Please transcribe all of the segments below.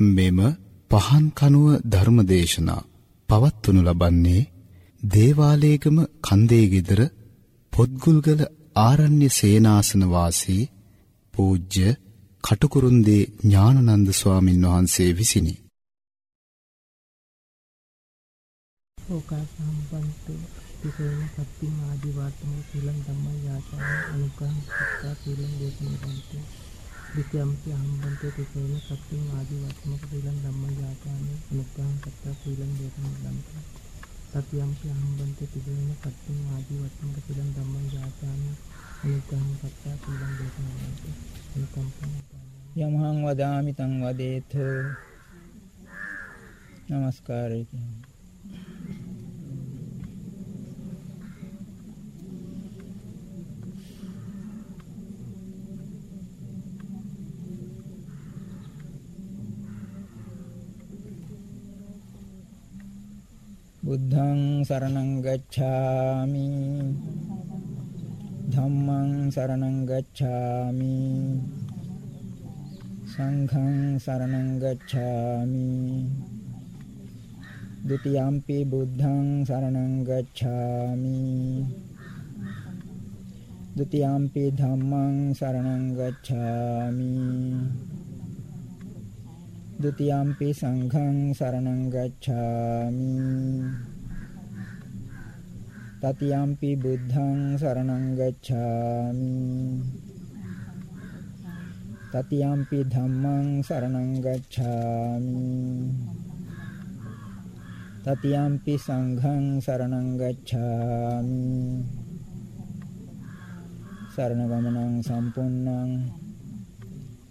මෙම පහන් කනුව ධර්මදේශනා පවත්වනු ලබන්නේ දේවාලේගම කන්දේ গিදර පොත්ගුල්ගල ආරණ්‍ය සේනාසන වාසී පූජ්‍ය කටුකුරුන්දී ඥානනන්ද ස්වාමින් වහන්සේ විසිනි. ඕකා සම්බන්තු තිසේන සත්‍යින් ආදි වාර්තමෝ සීලං ධම්මං යාචාන අනුකම්ප සත්තා සීලං දේශනේ බන්තු විද්‍යම්පි හම්බන්තේ තිසේන සත්‍යින් ආදි වාර්තමෝ සීලං ධම්මං යාචාන අනුකම්ප සත්තා සීලං දේශනේ බන්තු සත්‍යම්පි හම්බන්තේ තිසේන සත්‍යින් ආදි වාර්තමෝ සීලං ධම්මං යාචාන අනුකම්ප සත්තා සීලං දේශනේ බන්තු අනුකම්ප යමහං වදාමි තං වදේත නමස්කාරය කියන්නේ බුද්ධං සරණං ගච්ඡාමි. ධම්මං සරණං ගච්ඡාමි. සංඝං සරණං ගච්ඡාමි. ဒ ුතියම්පි බුද්ධං සරණං ගච්ඡාමි. ဒ ුතියම්පි ධම්මං සරණං ගච්ඡාමි. ဒ ුතියම්පි සංඝං සරණං ගච්ඡාමි තතියම්පි බුද්ධං සරණං ගච්ඡාමි තතියම්පි ධම්මං සරණං ගච්ඡාමි තතියම්පි සංඝං සරණං ගච්ඡාමි සරණ ගමනං සම්පූර්ණං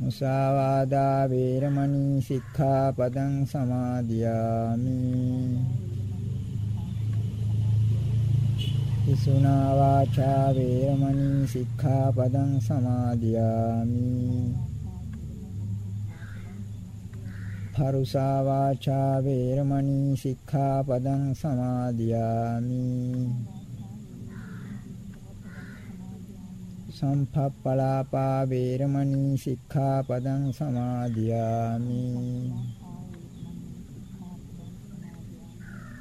මුසාවාදා වේරමණී සික්ඛාපදං සමාදියාමි පිසුනා වාචා වේරමණී සික්ඛාපදං සමාදියාමි පරුසා වාචා වේරමණී සික්ඛාපදං සමාදියාමි සම්පප්පලාපා වේරමණී සික්ඛාපදං සමාදියාමි।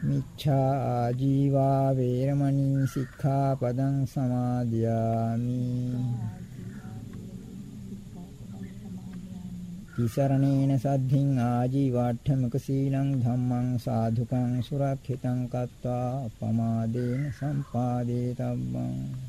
මිච්ඡා ආජීවා වේරමණී සික්ඛාපදං සමාදියාමි। තිසරණේන සද්ධින් ආජීවාඨමක සීලං ධම්මං සාධුකං සුරක්ෂිතං කତ୍වා අපමාදේන සම්පාදේ තබ්බං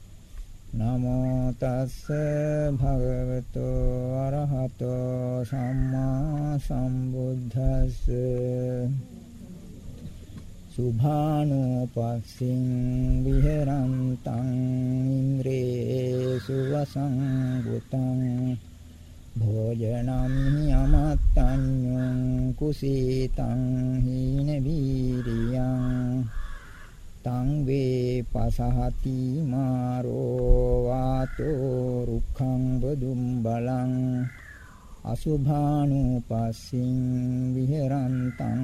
නමෝ තස්ස භගවතු අරහතෝ සම්මා සම්බුද්දස්ස. සුභානෝ පස්සින් විහෙරන්තං ඉන්ද්‍රේ සුවසංගුතං භෝජනම් යමත්තඤ්ඤං කුසීතං හීන වීරියං. තං වේ පසහති මාරෝ වාතෝ රුක්ඛං බදුම් බලං අසුභානුපස්සින් විහෙරන්තං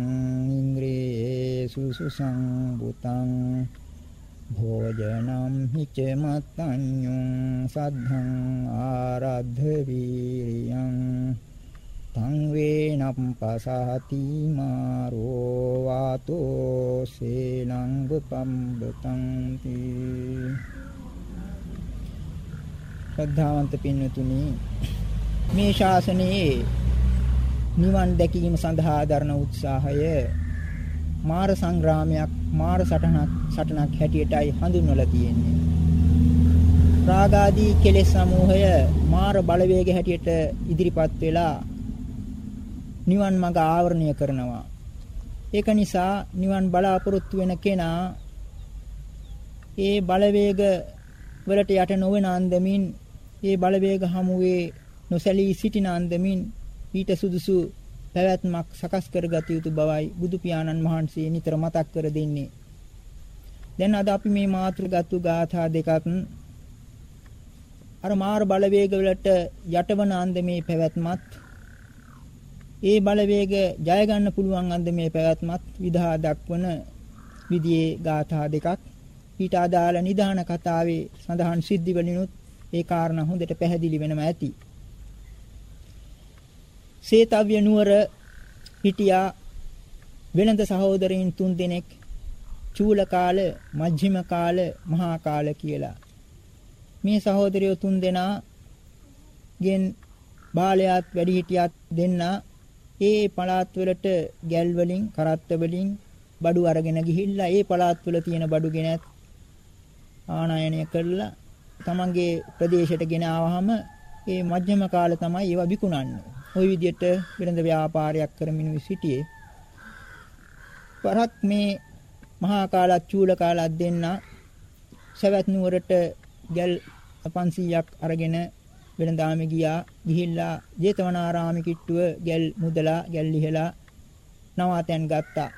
ඉන්ද්‍රේ සුසුසං බුතං භෝජනම් හිච මත්තඤ්ඤුං සද්ධං ආරද්ධ වීරියං තං වේනම් පසහති මාරෝ වාතෝ සේලං වපම්බතං තී ශ්‍රද්ධාවන්ත පින්වතුනි මේ ශාසනයේ නිවන් දැකීම සඳහා දරන උත්සාහය මාර සංග්‍රාමයක් මාර සටනක් සටනක් හැටියටයි හඳුන්වලා තියෙන්නේ. රාගාදී කෙලෙස් සමූහය මාර බලවේග හැටියට ඉදිරිපත් වෙලා නිවන් මඟ ආවරණය කරනවා. ඒක නිසා නිවන් බලාපොරොත්තු වෙන කෙනා ඒ බලවේග වලට යට නොවන අන්දමින් ඒ බලවේග හමුවේ නොසැලී සිටින අන්දමින් ඊට සුදුසු පැවැත්මක් සකස් කරගත යුතු බවයි බුදු පියාණන් වහන්සේ නිතර මතක් කර දෙන්නේ. දැන් අද අපි මේ මාතෘගතු ගාථා දෙකක් අර මාර බලවේග වලට යටවන අන්දමේ පැවැත්මත් ඒ බලවේග ජය ගන්න පුළුවන් අන්දමේ පැවැත්මත් විදහා දක්වන විදියේ ගාථා දෙකක් ඊට අදාළ නිදාන කතාවේ සඳහන් සිද්ධි වලිනුත් ඒ කාරණා හොඳට පැහැදිලි වෙනවා ඇති. සේතව්‍ය නුවර හිටියා වෙළඳ සහෝදරයින් තුන් දෙනෙක් චූල කාල, මජ්ක්‍ධිම කාල, මහා කාල කියලා. මේ සහෝදරයෝ තුන් දෙනා ගෙන් බාලයාත් වැඩිහිටියත් දෙන්නා ඒ පළාත් වලට ගැල් වලින්, කරත්ත වලින් බඩු අරගෙන ගිහිල්ලා ඒ පළාත් වල තියෙන බඩු ගෙනත් ආනයනය කරලා තමන්ගේ ප්‍රදේශයට ගෙන ආවහම ඒ මධ්‍යම කාල තමයි ඒවා විකුණන්නේ. ওই විදිහට වෙළඳ ව්‍යාපාරයක් කරමින් සිටියේ. පරක් මේ මහා කාලත් චූල කාලත් දෙන්න සවැත් නුවරට ගල් 500ක් අරගෙන වෙළඳාමෙ ගියා. ගිහිල්ලා ජේතවනාරාමෙ කිට්ටුව ගල් මුදලා ගල් ලිහලා නවාතැන් ගත්තා.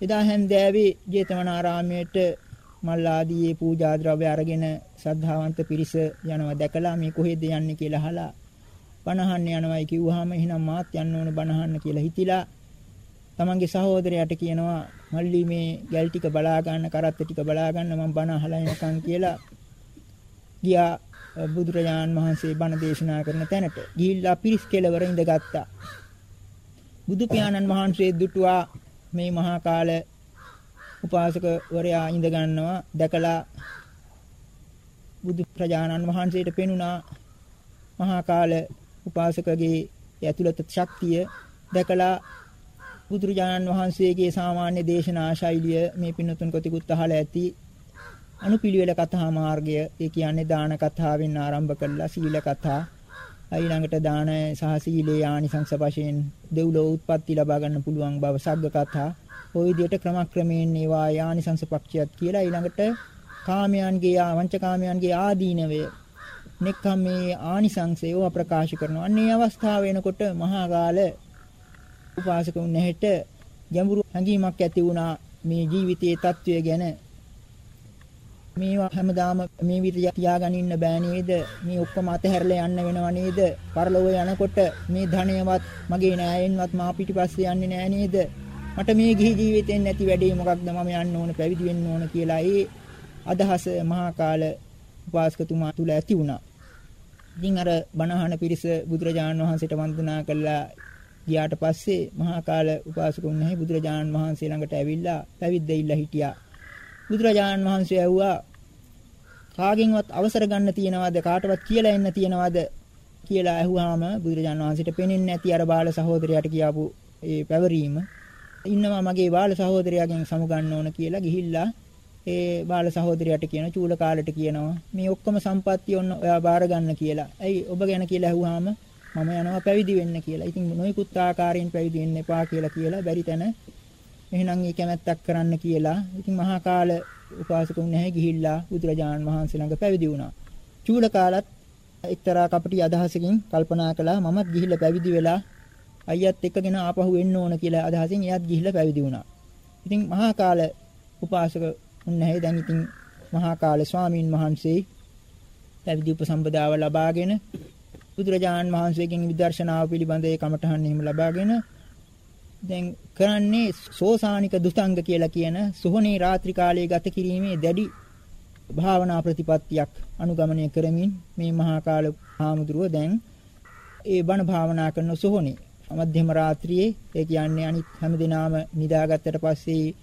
එදා හැන්දෑවේ ජේතවනාරාමයට මල් ආදී පූජා ද්‍රව්‍ය අරගෙන සද්ධාවන්ත පිරිස යනවා දැකලා මේ කොහෙද යන්නේ කියලා අහලා බණහන්න යනවායි කිව්වහම එහෙනම් මාත් යන්න ඕන බණහන්න කියලා හිතිලා තමන්ගේ සහෝදරයාට කියනවා මල්ලි මේ ගැල් ටික බලා ගන්න කරත්ත ටික බලා ගන්න මම බණ අහලා එනකන් කියලා ගියා බුදුරජාන් වහන්සේ බණ දේශනා කරන තැනට ගිහිල්ලා පිරිස් කෙලවර ඉඳගත්තා. බුදු පියාණන් වහන්සේ දුටුවා මේ මහා කාල උපාසකවරයා ඉඳ ගන්නවා දැකලා බුදු ප්‍රජානන් වහන්සේට පෙනුණා මහා කාල උපාසකගේ ඇතුළත ශක්තිය. දැකලා බුදුරජාණන් වහන්සේගේ සාමාන්‍ය දේශනා ශෛලිය මේ පින්නතුන් කොටිකුත් අහලා ඇති. අනුපිළිවෙල කතා මාර්ගය ඒ කියන්නේ දාන කතාවෙන් ආරම්භ කළා සීල කතා. ඊළඟට දාන සහ සීලේ ආනිසංස වශයෙන් දෙව්ලොව උත්පත්ති ලබා ගන්න පුළුවන් බව සග්ග කතා. ওই විදිහට ක්‍රමක්‍රමයෙන් ඒවා ආනිසංස පක්ෂියත් කියලා ඊළඟට කාමයන්ගේ වංචකාමයන්ගේ ආදීනවය නෙක්ඛම්මේ ආනිසංසය ඒවා ප්‍රකාශ කරනවා. අන්නේ අවස්ථාව වෙනකොට මහා කාල උපාසකුන් නැහෙට ගැඹුරු හැඟීමක් ඇති වුණා. මේ ජීවිතයේ తත්වය ගැන මේවා හැමදාම මේ විදිහට තියාගෙන ඉන්න බෑ නේද? මේ ඔක්කොම අතහැරලා යන්න වෙනව නේද? පරලොව යනකොට මේ ධනයවත් මගේ නෑයෙන්වත් මා පිටිපස්සේ යන්නේ නෑ නේද? මට මේ ගිහි ජීවිතෙන් නැති වැඩේ මොකක්ද මම යන්න ඕන පැවිදි වෙන්න ඕන කියලා ඒ අදහස මහා කාල උපාසකතුමා තුල ඇති වුණා. ඉතින් අර බණහන පිරිස බුදුරජාණන් වහන්සේට වන්දනා කළා ගියාට පස්සේ මහා කාල උපාසකුන් නැහැ බුදුරජාණන් වහන්සේ ළඟට ඇවිල්ලා පැවිද්ද ඉල්ලා හිටියා. බුදුරජාණන් වහන්සේ ඇහුවා කාගෙන්වත් අවසර ගන්න තියනවද කාටවත් කියලා එන්න තියනවද කියලා ඇහුවාම බුදුරජාණන් වහන්සේට පෙනෙන්නේ නැති අර බාල සහෝදරයාට කියාපු ඒ පැවරීම ඉන්නවා මගේ බාල සහෝදරයාගෙන් සමුගන්න ඕන කියලා ගිහිල්ලා ඒ බාල සහෝදරයාට කියන චූල කාලට කියනවා මේ ඔක්කොම සම්පත්තිය ඔන්න ඔයා බාර ගන්න කියලා. ඇයි ඔබ ගැන කියලා ඇහුවාම මම යනවා පැවිදි වෙන්න කියලා. ඉතින් නොයෙකුත් ආකාරයෙන් පැවිදි වෙන්න එපා කියලා කියලා බැරි තැන එහෙනම් ඒ කැමැත්තක් කරන්න කියලා. ඉතින් මහා කාල උපාසකුන් නැහැ ගිහිල්ලා බුදුරජාණන් වහන්සේ ළඟ පැවිදි වුණා. චූල කාලත් එක්තරා කපටි අදහසකින් කල්පනා කළා මමත් ගිහිල්ලා පැවිදි වෙලා අයියත් එක්කගෙන ආපහු එන්න ඕන කියලා අදහසින් එයත් ගිහිල්ලා පැවිදි වුණා. ඉතින් මහා කාල උපාසක උන්නේ දැන් ඉතින් මහා කාල ස්වාමීන් වහන්සේ පැවිදි උපසම්පදාව ලබාගෙන බුදුරජාණන් වහන්සේගෙන් විදර්ශනාව පිළිබඳ ඒ කමඨහන් එහෙම ලබාගෙන දැන් කරන්නේ සෝසානික දුතංග කියලා කියන සුහනේ රාත්‍රී කාලයේ ගත කිරීමේ දැඩි භාවනා ප්‍රතිපත්තියක් අනුගමනය කරමින් මේ මහා කාල හාමුදුරුව දැන් ඒ බණ භාවනා කරන සොහොනේ. මධ්‍යම රාත්‍රියේ ඒ කියන්නේ අනිත් හැමදිනාම නිදාගත්තට පස්සේ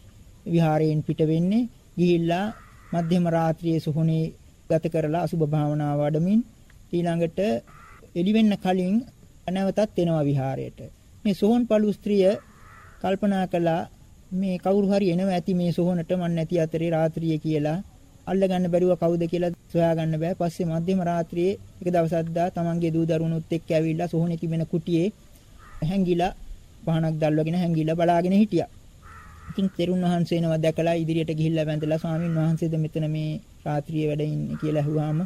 විහාරයෙන් පිට වෙන්නේ ගිහිල්ලා මධ්‍යම රාත්‍රියේ සොහොනේ ගත කරලා අසුබ භාවනාව වඩමින් ඊළඟට එළි වෙන්න කලින් නැවතත් එනවා විහාරයට. මේ සොහොන් පළු ස්ත්‍රිය කල්පනා කළා මේ කවුරු හරි එනවා ඇති මේ සොහොනට මන් නැති අතරේ රාත්‍රියේ කියලා අල්ලගන්න බැරුව කවුද කියලා සොයාගන්න බෑ. පස්සේ මධ්‍යම රාත්‍රියේ එක දවසක් දා තමන්ගේ දූ දරුවනුත් එක්ක ඇවිල්ලා සොහොනේ තිබෙන කුටියේ හැංගිලා පහනක් දැල්වගෙන හැංගිලා බලාගෙන හිටියා. ඉතින් තෙරුන් වහන්සේනව දැකලා ඉදිරියට ගිහිල්ලා වැඳලා ස්වාමින් වහන්සේද මෙතන මේ රාත්‍රියේ වැඩ ඉන්නේ කියලා අහුවාම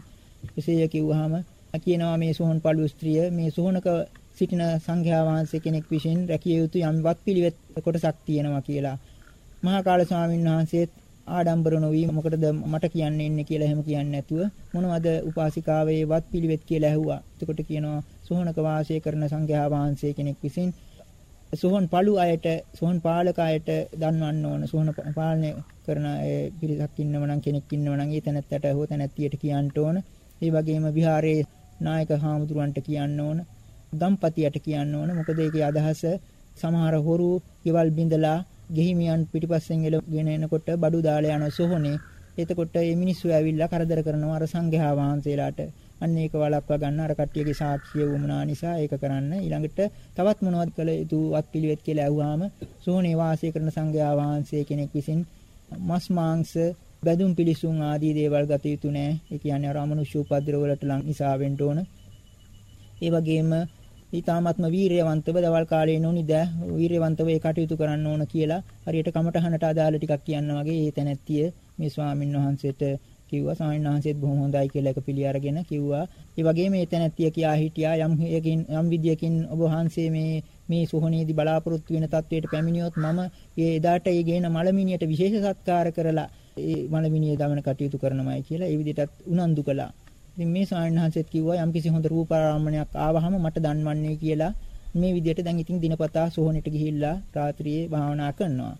එසේය කිව්වහම කියනවා මේ සෝහන් පළු ස්ත්‍රිය මේ සෝහනක සිටින සංඝයා වහන්සේ කෙනෙක් විසින් රැකිය යුතු යම් වත්පිළිවෙත් කොටසක් තියෙනවා කියලා. මහා කාල ස්වාමින් වහන්සේත් ආඩම්බර නොවි මොකටද මට කියන්න ඉන්නේ කියලා එහෙම කියන්නේ නැතුව මොනවද උපාසිකාවේ වත්පිළිවෙත් කියලා ඇහුවා. එතකොට කියනවා සෝහනක වාසය කරන සංඝයා වහන්සේ කෙනෙක් විසින් සෝහන් පළු අයට සෝහන් පාලක අයට දන්වන්න ඕන සෝහන පාලනය කරන පිරිසක් ඉන්නව නම් කෙනෙක් ඉන්නව නම් ඒ තැනත්තට හෝ තැනැත්තියට කියන්න ඕන. ඒ වගේම විහාරයේ නායක හාමුදුරුවන්ට කියන්න ඕන. දම්පතියට කියන්න ඕන. මොකද ඒකේ අදහස සමහර හොරු ගෙවල් බිඳලා ගෙහිමියන් පිටිපස්සෙන් එළගෙන එනකොට බඩු දාලා යන සොහොනේ. එතකොට මේ මිනිස්සු ඇවිල්ලා කරදර කරනවා අර සංඝයා වහන්සේලාට. අන්න ඒක වළක්වා ගන්න අර කට්ටියගේ සාක්ෂිය වුණා නිසා ඒක කරන්න. ඊළඟට තවත් මොනවද කළ යුතු අත්පිළිවෙත් කියලා ඇහුවාම සෝහනේ වාසය කරන සංඝයා වහන්සේ කෙනෙක් විසින් මස් මාංශ බැදුම් පිලිසුන් ආදී දේවල් ගත යුතු නෑ. ඒ කියන්නේ අර අමනුෂ්‍ය උපද්‍රව වලට ලං නිසා වෙන්න ඕන. ඒ වගේම ඊ타ත්ම වීරයවන්තව දවල් කාලේ නොනිද වීරයවන්තව ඒ කටයුතු කරන්න ඕන කියලා හරියට කමටහනට අදාළ ටිකක් කියන්න වගේ ඒ තැනැත්තිය මේ ස්වාමින් වහන්සේට කිව්වා ස්වාමීන් වහන්සේත් බොහොම හොඳයි කියලා එක පිළි අරගෙන කිව්වා. ඒ වගේම මේ තැනැත්තිය කියා හිටියා යම් හේකින් යම් විදියකින් ඔබ වහන්සේ මේ මේ සුහනේදී බලාපොරොත්තු වෙන තත්වයට පැමිණියොත් මම ඒ එදාට ඒ ගේන මලමිනියට විශේෂ සත්කාර කරලා ඒ මලමිනිය දමන කටයුතු කරනමයි කියලා ඒ විදිහටත් උනන්දු කළා. ඉතින් මේ ස්වාමීන් වහන්සේත් කිව්වා යම්කිසි හොඳ රූපාරාමණයක් ආවහම මට දන්වන්නේ කියලා මේ විදිහට දැන් ඉතින් දිනපතා සෝහනෙට ගිහිල්ලා රාත්‍රියේ භාවනා කරනවා.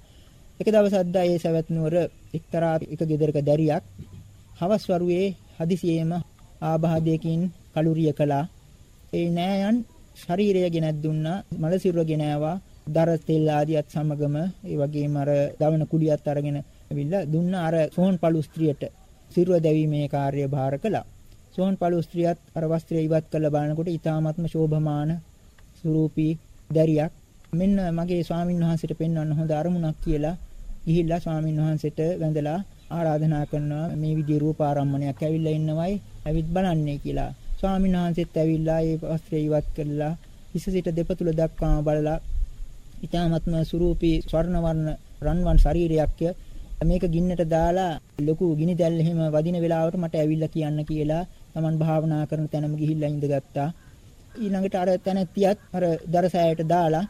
එක දවසක් දා ඒ සවැත් නුවර එක්තරා එක ගෙදරක දැරියක් හවස් වරුවේ හදිසියෙම ආබාධයකින් කලුරිය කළා. ඒ නෑයන් ශරීරය ගෙනත් දුන්නා, මල සිරුර ගෙනාවා, දර තෙල් ආදියත් සමගම ඒ වගේම අර දවන කුලියත් අරගෙන ඇවිල්ලා දුන්නා අර සෝන් පළු ස්ත්‍රියට සිරුර දැවීමේ කාර්යය බාර කළා. සෝන් පළු ස්ත්‍රියත් අර වස්ත්‍රය ඉවත් කළ බලනකොට ඊ타ත්ම ශෝභමාන ස්වරූපී දැරියක්. මෙන්න මගේ ස්වාමින් වහන්සේට පෙන්වන්න හොඳ අරමුණක් කියලා ගිහිල්ලා ස්වාමින් වහන්සේට වැඳලා ආරාධනා කරනවා. මේ විදිහේ රූපාරම්මණයක් ඇවිල්ලා ඉන්නවයි ඇවිත් බලන්නේ කියලා. ස්වාමීන් වහන්සේත් ඇවිල්ලා ඒ වස්ත්‍රය ඉවත් කළා. හිස සිට දෙපතුල දක්වාම බලලා ඊ타ත්ම සුරූපී ස්වර්ණ වර්ණ රන්වන් ශරීරයක් මේක ගින්නට දාලා ලොකු ගිනි දැල් එහෙම වදින වෙලාවට මට ඇවිල්ලා කියන්න කියලා Taman භාවනා කරන තැනම ගිහිල්ලා ඉඳගත්තා. ඊළඟට අර තැනැත්තියත් අර දරසෑයට දාලා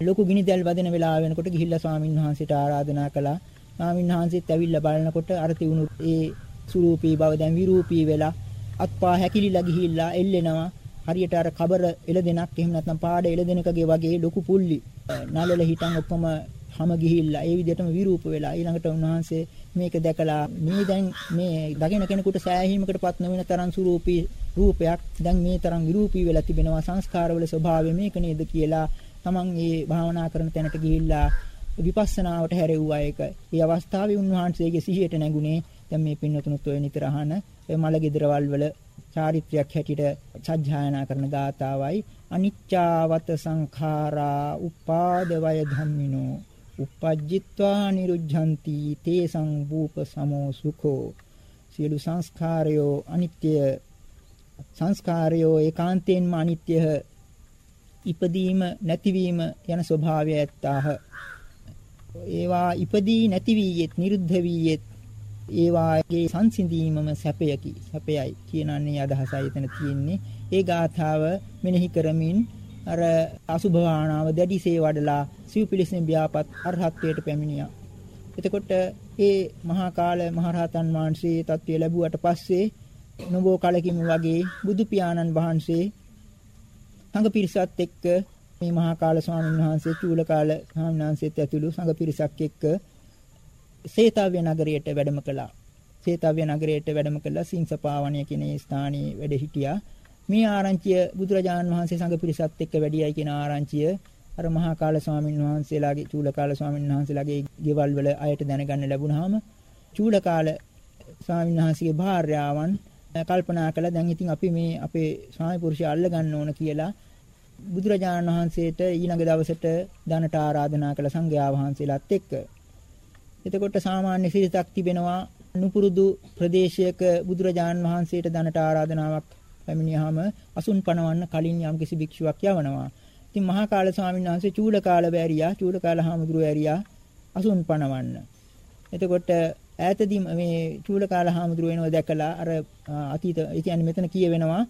ලොකු ගිනි දැල් වදින වෙලාව වෙනකොට ගිහිල්ලා ස්වාමින් වහන්සේට ආරාධනා කළා. ස්වාමීන් වහන්සේත් ඇවිල්ලා බලනකොට අර තියුණු ඒ සුරූපී බව දැන් විරූපී වෙලා අත්පා හැකිලිලා ගිහිල්ලා එල්ලෙනවා හරියට අර කබර එළදෙනක් එහෙම නැත්නම් පාඩ එළදෙනකගේ වගේ ලොකු පුල්ලි නලල හිටන් ඔක්කොම හැම ගිහිල්ලා ඒ විදිහටම විරූප වෙලා ඊළඟට උන්වහන්සේ මේක දැකලා මේ දැන් මේ දකින කෙනෙකුට සෑහීමකටපත් නොවන තරම් සුරූපී රූපයක් දැන් මේ තරම් විරූපී වෙලා තිබෙනවා සංස්කාරවල ස්වභාවය මේක නේද කියලා තමන් මේ භාවනා කරන තැනට ගිහිල්ලා විපස්සනාවට හැරෙව්වා ඒක. ඒ අවස්ථාවේ උන්වහන්සේගේ සිහියට නැගුණේ දැන් මේ පින්නතුනුත් ඔය නිතර අහන මල ගෙදරවල් වල චාරිත්‍රයක් හැටියට සජ්ජායනා කරන ගාතාවයි අනිච්චාවත සංඛාරා උපාදවය ධම්මිනෝ uppajjitva niruddhanti තේසං භූප සමෝ සුඛෝ. සියලු සංස්කාරයෝ අනිත්‍ය සංස්කාරයෝ ඒකාන්තයෙන්ම අනිත්‍ය ඉපදීම නැතිවීම යන ස්වභාවය ඇත්තාහ. ඒවා ඉපදී නැති වීයෙත් නිරුද්ධ වීයෙත් ඒවාගේ සංසිඳීමම සැපයකි සැපයයි කියනන්නේ අදහසයි එතන තියෙන්නේ. ඒ ගාථාව මෙනෙහි කරමින් අර අසුභවාණාව දැඩිසේ වඩලා සිව්පිලිසෙන් ව්‍යාපත් අරහත්ත්වයට පැමිණියා එතකොට ඒ මහා කාල මහරහතන් වහන්සේ තත්ත්වය ලැබුවට පස්සේ නොබෝ කලකින් වගේ බුදු පියාණන් වහන්සේ සංඝ පිරිසත් එක්ක මේ මහා කාල ස්වාමීන් වහන්සේ චූලකාල ස්වාමීන් වහන්සේත් ඇතුළු සංඝ පිරිසක් එක්ක සේතාව්‍ය නගරයට වැඩම කළා. සේතාව්‍ය නගරයට වැඩම කළා සිංසපාවණය කියන ස්ථානයේ වැඩ හිටියා. මේ ආරංචිය බුදුරජාණන් වහන්සේ සංඝ පිරිසත් එක්ක වැඩියයි කියන ආරංචිය අර මහා කාල ස්වාමීන් වහන්සේලාගේ චූලකාල ස්වාමීන් වහන්සේලාගේ ගෙවල් වල අයට දැනගන්න ලැබුණාම චූලකාල ස්වාමීන් වහන්සේගේ භාර්යාවන් කල්පනා කළා දැන් ඉතින් අපි මේ අපේ ස්වාමි පුරුෂය අල්ල ගන්න ඕන කියලා බුදුරජාණන් වහන්සේට ඊළඟ දවසට ධනට ආරාධනා කළ සංඝයා වහන්සේලාත් එක්ක. එතකොට සාමාන්‍ය සිරිතක් තිබෙනවා නුපුරුදු ප්‍රදේශයක බුදුරජාණන් වහන්සේට ධනට ආරාධනාවක් පැමිණියාම අසුන් පනවන්න කලින් යම්කිසි භික්ෂුවක් යවනවා. ඉතින් මහා කාල ස්වාමීන් වහන්සේ චූලකාල බෑරියා චූලකාල හාමුදුරුවෝ ඇරියා අසුන් පනවන්න. එතකොට ඈතදී මේ චූලකාල හාමුදුරුවෝ එනවා දැකලා අර අතීත ඒ කියන්නේ මෙතන කියවෙනවා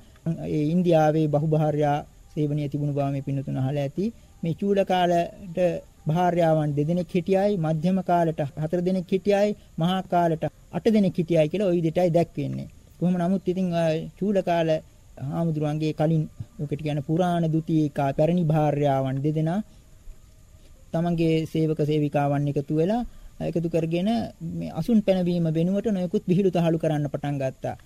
ඒ ඉන්දියාවේ බහුභාර්යා සේවනයේ තිබුණු බව මේ පින්නතුන අහලා ඇති. මේ චූලකාලට භාර්යාවන් දෙදෙනෙක් හිටියයි මධ්‍යම කාලට හතර දෙනෙක් හිටියයි මහා කාලට අට දෙනෙක් හිටියයි කියලා ওই විදිහටයි දැක්වෙන්නේ. කොහොම නමුත් ඉතින් චූලකාල හාමුදුරුවන්ගේ කලින් ඔකට කියන පුරාණ දුතියකා පැරණි භාර්යාවන් දෙදෙනා තමන්ගේ සේවක සේවිකාවන් එකතු වෙලා එකතු කරගෙන මේ අසුන් පැනවීම වෙනුවට නොයෙකුත් විහිළු තහළු කරන්න පටන් ගත්තා.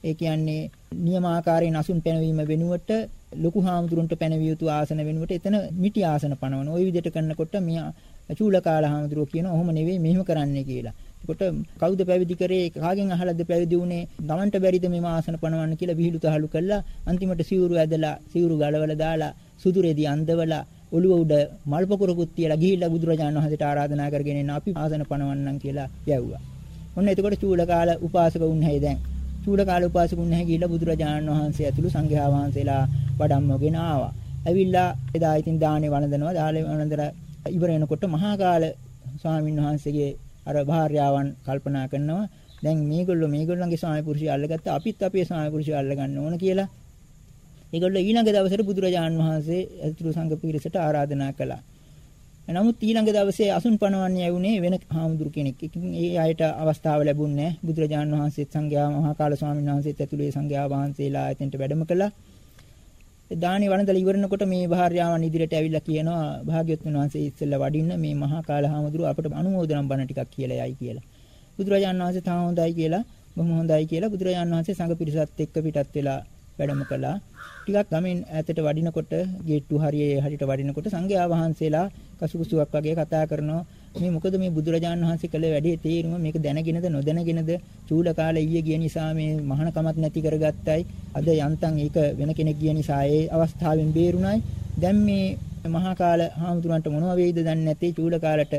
ඒ කියන්නේ නියමාකාරයෙන් අසුන් පැනවීම වෙනුවට ලොකු හාමුදුරන්ට පැනවිය යුතු ආසන වෙනුවට එතන මිටි ආසන පනවන. ওই විදිහට කරනකොට මියා චූලකාල හාමුදුරුවෝ කියන ඔහොම නෙවෙයි මෙහෙම කරන්නේ කියලා. එතකොට කවුද පැවිදි කරේ කාගෙන් අහලාද පැවිදි වුනේ? Tamanට බැරිද මේ ආසන පනවන්න කියලා විහිළු තහළු කළා. අන්තිමට සිවුරු ඇදලා සිවුරු ගලවලා දාලා සුදුරේදී අඳවලා ඔළුව උඩ මල් පොකුරකුත් තියලා ගිහිල්ලා බුදුරජාණන් වහන්සේට ආරාධනා කරගෙන එන්න අපි ආසන පනවන්නම් කියලා යවුවා. ඔන්න එතකොට චූලකාල උපාසක උන්නේ දැන්. චූලකාල උපාසක උන්නේ ගිහිල්ලා බුදුරජාණන් වහන්සේ ඇතුළු සංඝයා වහන්සේලා වඩම්මගෙන ආවා. ඇවිල්ලා එදා ඉතින් දානේ වළඳනවා. දානේ වළඳලා ඉවර වෙනකොට මහා කාල ස්වාමීන් වහන්සේගේ අර භාර්යාවන් කල්පනා කරනවා දැන් මේගොල්ලෝ මේගොල්ලන්ගේ ස්වාමි පුරුෂය අල්ලගත්තා අපිත් අපේ ස්වාමි පුරුෂය අල්ලගන්න ඕන කියලා. ඒගොල්ලෝ ඊළඟ දවසට බුදුරජාන් වහන්සේ අතුරු සංඝ පිරිසට ආරාධනා කළා. නමුත් ඊළඟ දවසේ අසුන් පනවන්නේ ඇවුනේ වෙන හාමුදුරු කෙනෙක්. ඉතින් ඒ අයට අවස්ථාව ලැබුණේ බුදුරජාන් වහන්සේත් සංඝයා මහා කාල ස්වාමීන් වහන්සේත් ඇතුළේ සංඝයා වහන්සේලා එතෙන්ට වැඩම කළා. දානි වළඳලා ඉවරනකොට මේ භාර්යාවන් ඉදිරියට ඇවිල්ලා කියනවා භාග්‍යවතුන් වහන්සේ ඉස්සෙල්ලා වඩින්න මේ මහා කාලහාමුදුරුව අපට අනුමෝදනම් බණ ටිකක් කියලා යයි කියලා. බුදුරජාණන් වහන්සේ තා හොඳයි කියලා බොහොම හොඳයි කියලා බුදුරජාණන් වහන්සේ සංඝ පිරිසත් එක්ක පිටත් වෙලා වැඩම කළා. ටිකක් ගමෙන් ඈතට වඩිනකොට ගේට්ටු හරියේ හරියට වඩිනකොට සංඝයා වහන්සේලා කසුකුසුවක් වගේ කතා කරනවා. මේ මොකද මේ බුදුරජාණන් වහන්සේ කළ වැඩේ තේරුම මේක දැනගෙනද නොදැනගෙනද චූල කාලේ ඊයේ ගිය නිසා මේ මහාන කමක් නැති කරගත්තයි. අද යන්තම් ඒක වෙන කෙනෙක් ගිය නිසා ඒ අවස්ථාවෙන් බේරුණයි. දැන් මේ මහා කාල හාමුදුරන්ට මොනව වෙයිද දන්නේ නැtei චූල කාලට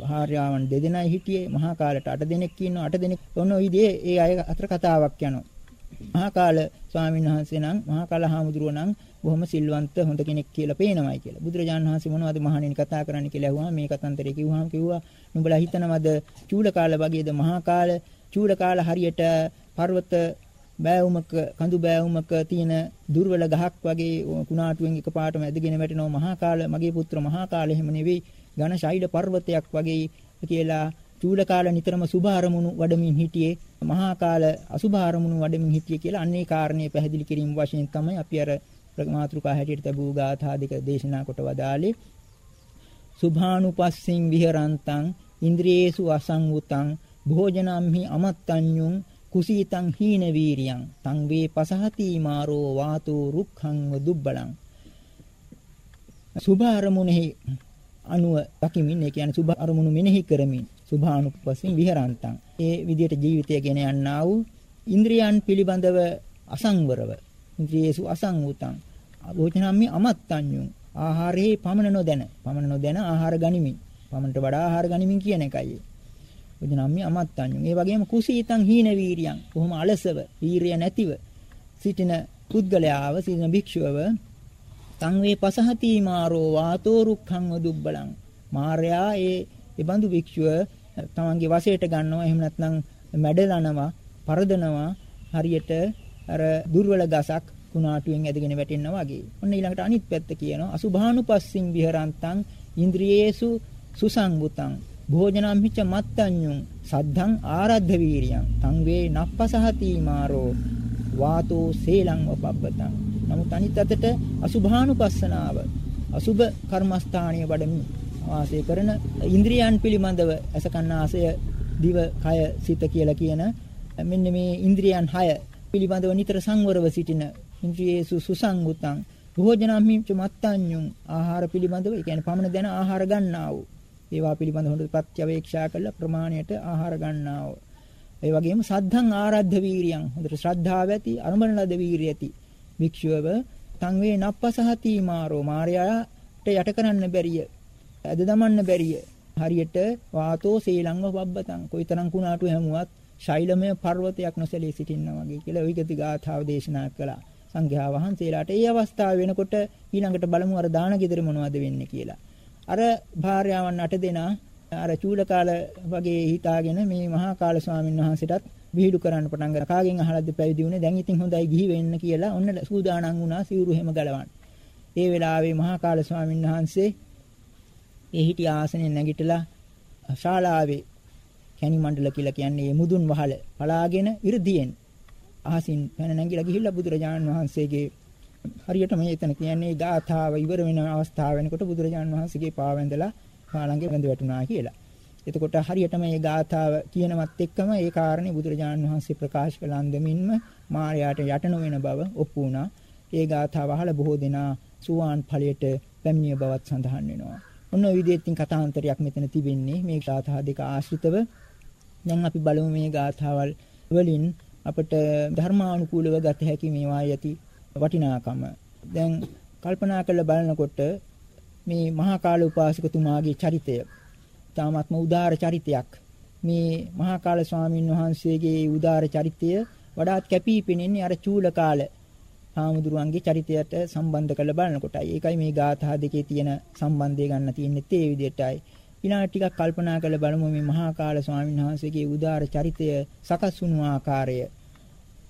භාර්යාවන් දෙදෙනයි හිටියේ මහා කාලට අට දෙනෙක් ඉන්නවා අට දෙනෙක් ඔන්න ඔය විදිහේ ඒ අය අතර කතාවක් යනවා. මහා කාල ස්වාමීන් වහන්සේ නම් මහා කාල හාමුදුරුව නම් බොහොම සිල්වන්ත හොඳ කෙනෙක් කියලා පේනවයි කියලා. බුදුරජාණන් වහන්සේ මොනවද මහණෙනි කතා කරන්න කියලා ඇහුවා. මේ කතන්දරේ කිව්වහම කිව්වා නුඹලා හිතනවද චූල කාල වගේද මහා කාල චූල කාල හරියට පර්වත බෑවුමක කඳු බෑවුමක තියෙන දුර්වල ගහක් වගේ කුණාටුවෙන් එකපාරටම ඇදගෙන වැටෙනවා මහා කාල මගේ පුත්‍ර මහා කාල එහෙම නෙවෙයි ඝන ශෛල පර්වතයක් වගේ කියලා චූල කාල නිතරම සුභ අරමුණු වඩමින් හිටියේ මහා කාල අසුභ අරමුණු වඩමින් හිටියේ කියලා අන්නේ කාරණේ පැහැදිලි කිරීම වශයෙන් තමයි අපි අර මාතෘකා හැටියට තබූ ගාථා දෙක දේශනා කොට වදාලේ සුභානුපස්සින් විහරන්තං ඉන්ද්‍රියේසු අසංවුතං භෝජනම්හි අමත්තඤ්ඤුං කුසීතං හීන වීරියං තං වේ පසහති මාරෝ වාතෝ රුක්ඛං දුබ්බලං. සුභ අරමුණෙහි අනුව දකිමින් ඒ කියන්නේ සුභ අරමුණු මෙනෙහි කරමින් සුභානුපස්සින් විහරන්තං. ඒ විදිහට ජීවිතය ගෙන යන්නා වූ ඉන්ද්‍රියන් පිළිබඳව අසංවරව ඉන්ද්‍රියේසු අසංවුතං භෝජනම්මි අමත්තඤ්ඤුං. ආහාරේ පමන නොදැන. පමන නොදැන ආහාර ගනිමින්. පමනට වඩා ආහාර ගනිමින් කියන එකයි. භෝජනම්මි අමත්තඤ්ඤුං. ඒ වගේම කුසීතං හීන වීරියං. කොහොම අලසව වීරිය නැතිව සිටින පුද්ගලයාව සිටින භික්ෂුවව තං වේ පසහති මාරෝ වාතෝ රුක්ඛං දුබ්බලං මාර්යා ඒ ඒ බඳු භික්ෂුව තමන්ගේ වශයට ගන්නවා. එහෙම නැත්නම් මැඩලනවා පරදනවා හරියට අර දුර්වල ගසක් කුණාටුවෙන් ඇදගෙන වැටෙනවා වගේ. ඔන්න ඊළඟට අනිත් පැත්ත කියනවා අසුභානුපස්සින් විහරන්තං ඉන්ද්‍රියේසු සුසංගුතං භෝජනම් හිච මත්තඤ්ඤුං සද්ධං ආරද්ධ වීරියං තං වේ නප්පසහති මාරෝ වාතෝ සේලං වපබ්බතං නමුත් අනිත් අතට අසුභානුපස්සනාව අසුබ කර්මස්ථානීය වඩමින් වාසය කරන ඉන්ද්‍රියයන් පිළිබඳව අසකන්නාසය දිව කය සිත කියලා කියන මෙන්න මේ ඉන්ද්‍රියන් 6 පිළිබඳව නිතර සංවරව සිටින ඉන්ද්‍රියේසු සුසංගුතං භෝජනම්හිච මත්තඤ්ඤුං ආහාර පිළිබඳව ඒ කියන්නේ පමණ දැන ආහාර ගන්නා වූ ඒවා පිළිබඳව හොඳ ප්‍රත්‍යවේක්ෂා කළ ප්‍රමාණයට ආහාර ගන්නා වූ ඒ වගේම සද්ධං ආරද්ධ වීරියං හොඳට ශ්‍රද්ධාව ඇති අනුමන ලද වීරිය ඇති. භික්ෂුවව සංවේ නප්පසහති මාරෝ මාර්යාට යට කරන්න බැරිය ඇද දමන්න බැරිය. හරියට වාතෝ සීලංව බබ්බතං කොයිතරම් කුණාටු හැමුවත් ශෛලමය පර්වතයක් නොසැලී සිටින්නා වගේ කියලා විගති ගාථාව දේශනා කළා සංඝයා වහන්සේලාට ඒ අවස්ථාව වෙනකොට ඊළඟට බලමු අර දාන ගෙදර මොනවද වෙන්නේ කියලා අර භාර්යාවන් අට දෙනා අර චූලකාල වගේ හිතාගෙන මේ මහා කාල ස්වාමීන් වහන්සේටත් විහිළු කරන්න පටන් ගත්තා. කාගෙන් අහලද පැවිදි වුණේ? දැන් ඉතින් හොඳයි ගිහි වෙන්න කියලා ඔන්න සූදානම් වුණා සිවුරු හැම ගලවන්න. ඒ වෙලාවේ මහා කාල ස්වාමීන් වහන්සේ ඒ හිටි ආසනෙන් නැගිටලා ශාලාවේ කැණි මණ්ඩල කියලා කියන්නේ මුදුන් වහල පලාගෙන ඉරදීෙන් අහසින් පැන නැගිලා ගිහිල්ලා බුදුරජාණන් වහන්සේගේ හරියට මේ එතන කියන්නේ ගාථාව ඉවර වෙන අවස්ථාව වෙනකොට බුදුරජාණන් වහන්සේගේ පාවෙන්දලා පාළඟේ වැඳ වැටුණා කියලා. එතකොට හරියට මේ ගාථාව කියනවත් එක්කම ඒ කාරණේ බුදුරජාණන් වහන්සේ ප්‍රකාශ කළ අන්දමින්ම මායාට යට නොවන බව ඔප්පු වුණා. ඒ ගාථාව අහලා බොහෝ දෙනා සුවාන් ඵලයට පැමිණිය බවත් සඳහන් වෙනවා. ඔන්න ඔය විදිහට කතාන්තරයක් මෙතන තිබෙන්නේ මේ ගාථා දෙක ආශ්‍රිතව. දැන් අපි බලමු මේ ගාථාවල් වලින් අපට ධර්මානුකූලව ගත හැකි මේවා යති වටිනාකම. දැන් කල්පනා කරලා බලනකොට මේ මහා කාල උපාසකතුමාගේ චරිතය තාමත්ම උදාර චරිතයක්. මේ මහා කාල ස්වාමීන් වහන්සේගේ උදාර චරිතය වඩාත් කැපී පෙනෙන්නේ අර චූල කාල හාමුදුරුවන්ගේ චරිතයට සම්බන්ධ කරලා බලනකොටයි. ඒකයි මේ ගාථා දෙකේ තියෙන සම්බන්ධය ගන්න තියෙන්නේ ඒ විදිහටයි. ඊළඟ ටිකක් කල්පනා කරලා බලමු මේ මහා කාල ස්වාමීන් වහන්සේගේ උදාර චරිතය සකස් වුණු ආකාරය.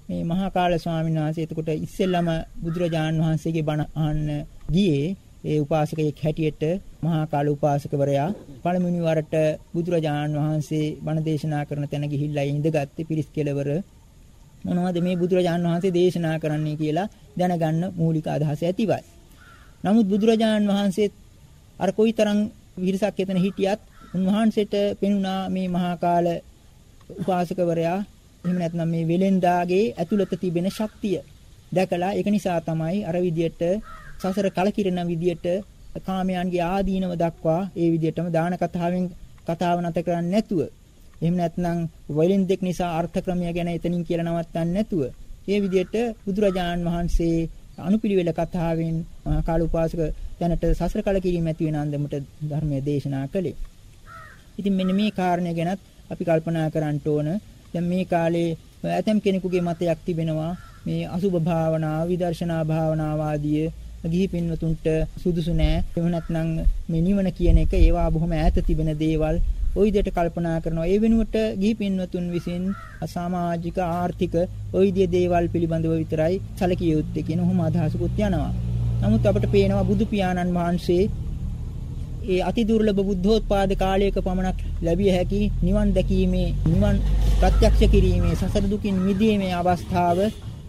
මේ මහා කාල ස්වාමීන් වහන්සේ එතකොට ඉස්සෙල්ලම බුදුරජාන් වහන්සේගේ බණ අහන්න ගියේ ඒ උපාසකයෙක් හැටියට මහා කාල උපාසකවරයා පළමුනි වරට බුදුරජාන් වහන්සේ බණ දේශනා කරන තැන ගිහිල්ලා ඉඳගත්තේ පිරිස් කෙලවර මොනවද මේ බුදුරජාන් වහන්සේ දේශනා කරන්නේ කියලා දැනගන්න මූලික අදහස ඇතිවයි. නමුත් බුදුරජාන් වහන්සේ අර කොයිතරම් විරසක් එතන හිටියත් උන්වහන්සේට පෙනුණා මේ මහා කාල උපාසකවරයා. එහෙම නැත්නම් මේ වෙලෙන්දාගේ ඇතුළත තිබෙන ශක්තිය දැකලා ඒක නිසා තමයි අර විදියට සසර කලකිරෙන විදියට කාමයන්ගේ ආදීනව දක්වා ඒ විදියටම දාන කතාවෙන් කතාව නැත කරන්නේ නැතුව. එහෙම නැත්නම් වයිලෙන් දෙක් නිසා අර්ථ ක්‍රමය ගැන එතනින් කියලා නවත්තන්නේ නැතුව. ඒ විදියට බුදුරජාන් වහන්සේ අනුපිළිවෙල කතාවෙන් කාල උපාසක දැනට සසර කලකිරීම ඇති වෙන අන්දමට ධර්මයේ දේශනා කළේ. ඉතින් මෙන්න මේ කාරණය ගැනත් අපි කල්පනා කරන්න ඕන. දැන් මේ කාලේ ඇතම් කෙනෙකුගේ මතයක් තිබෙනවා මේ අසුභ භාවනාව, විදර්ශනා භාවනාව ආදී ගිහි පින්වතුන්ට සුදුසු නෑ. එහෙම නැත්නම් මේ නිවන කියන එක ඒවා බොහොම ඈත තිබෙන දේවල්. ওই විදිහට කල්පනා කරනවා. ඒ වෙනුවට ගිහි පින්වතුන් විසින් සමාජික ආර්ථික ওই විදිහේ දේවල් පිළිබඳව විතරයි සැලකිය යුත්තේ කියන ඔහොම අදහසකුත් යනවා. නමුත් අපට පේනවා බුදු පියාණන් වහන්සේ ඒ අති දුර්ලභ බුද්ධෝත්පාද කාලයක පමණක් ලැබිය හැකි නිවන් දැකීමේ නිවන් ප්‍රත්‍යක්ෂ කිරීමේ සසර දුකින් මිදීමේ අවස්ථාව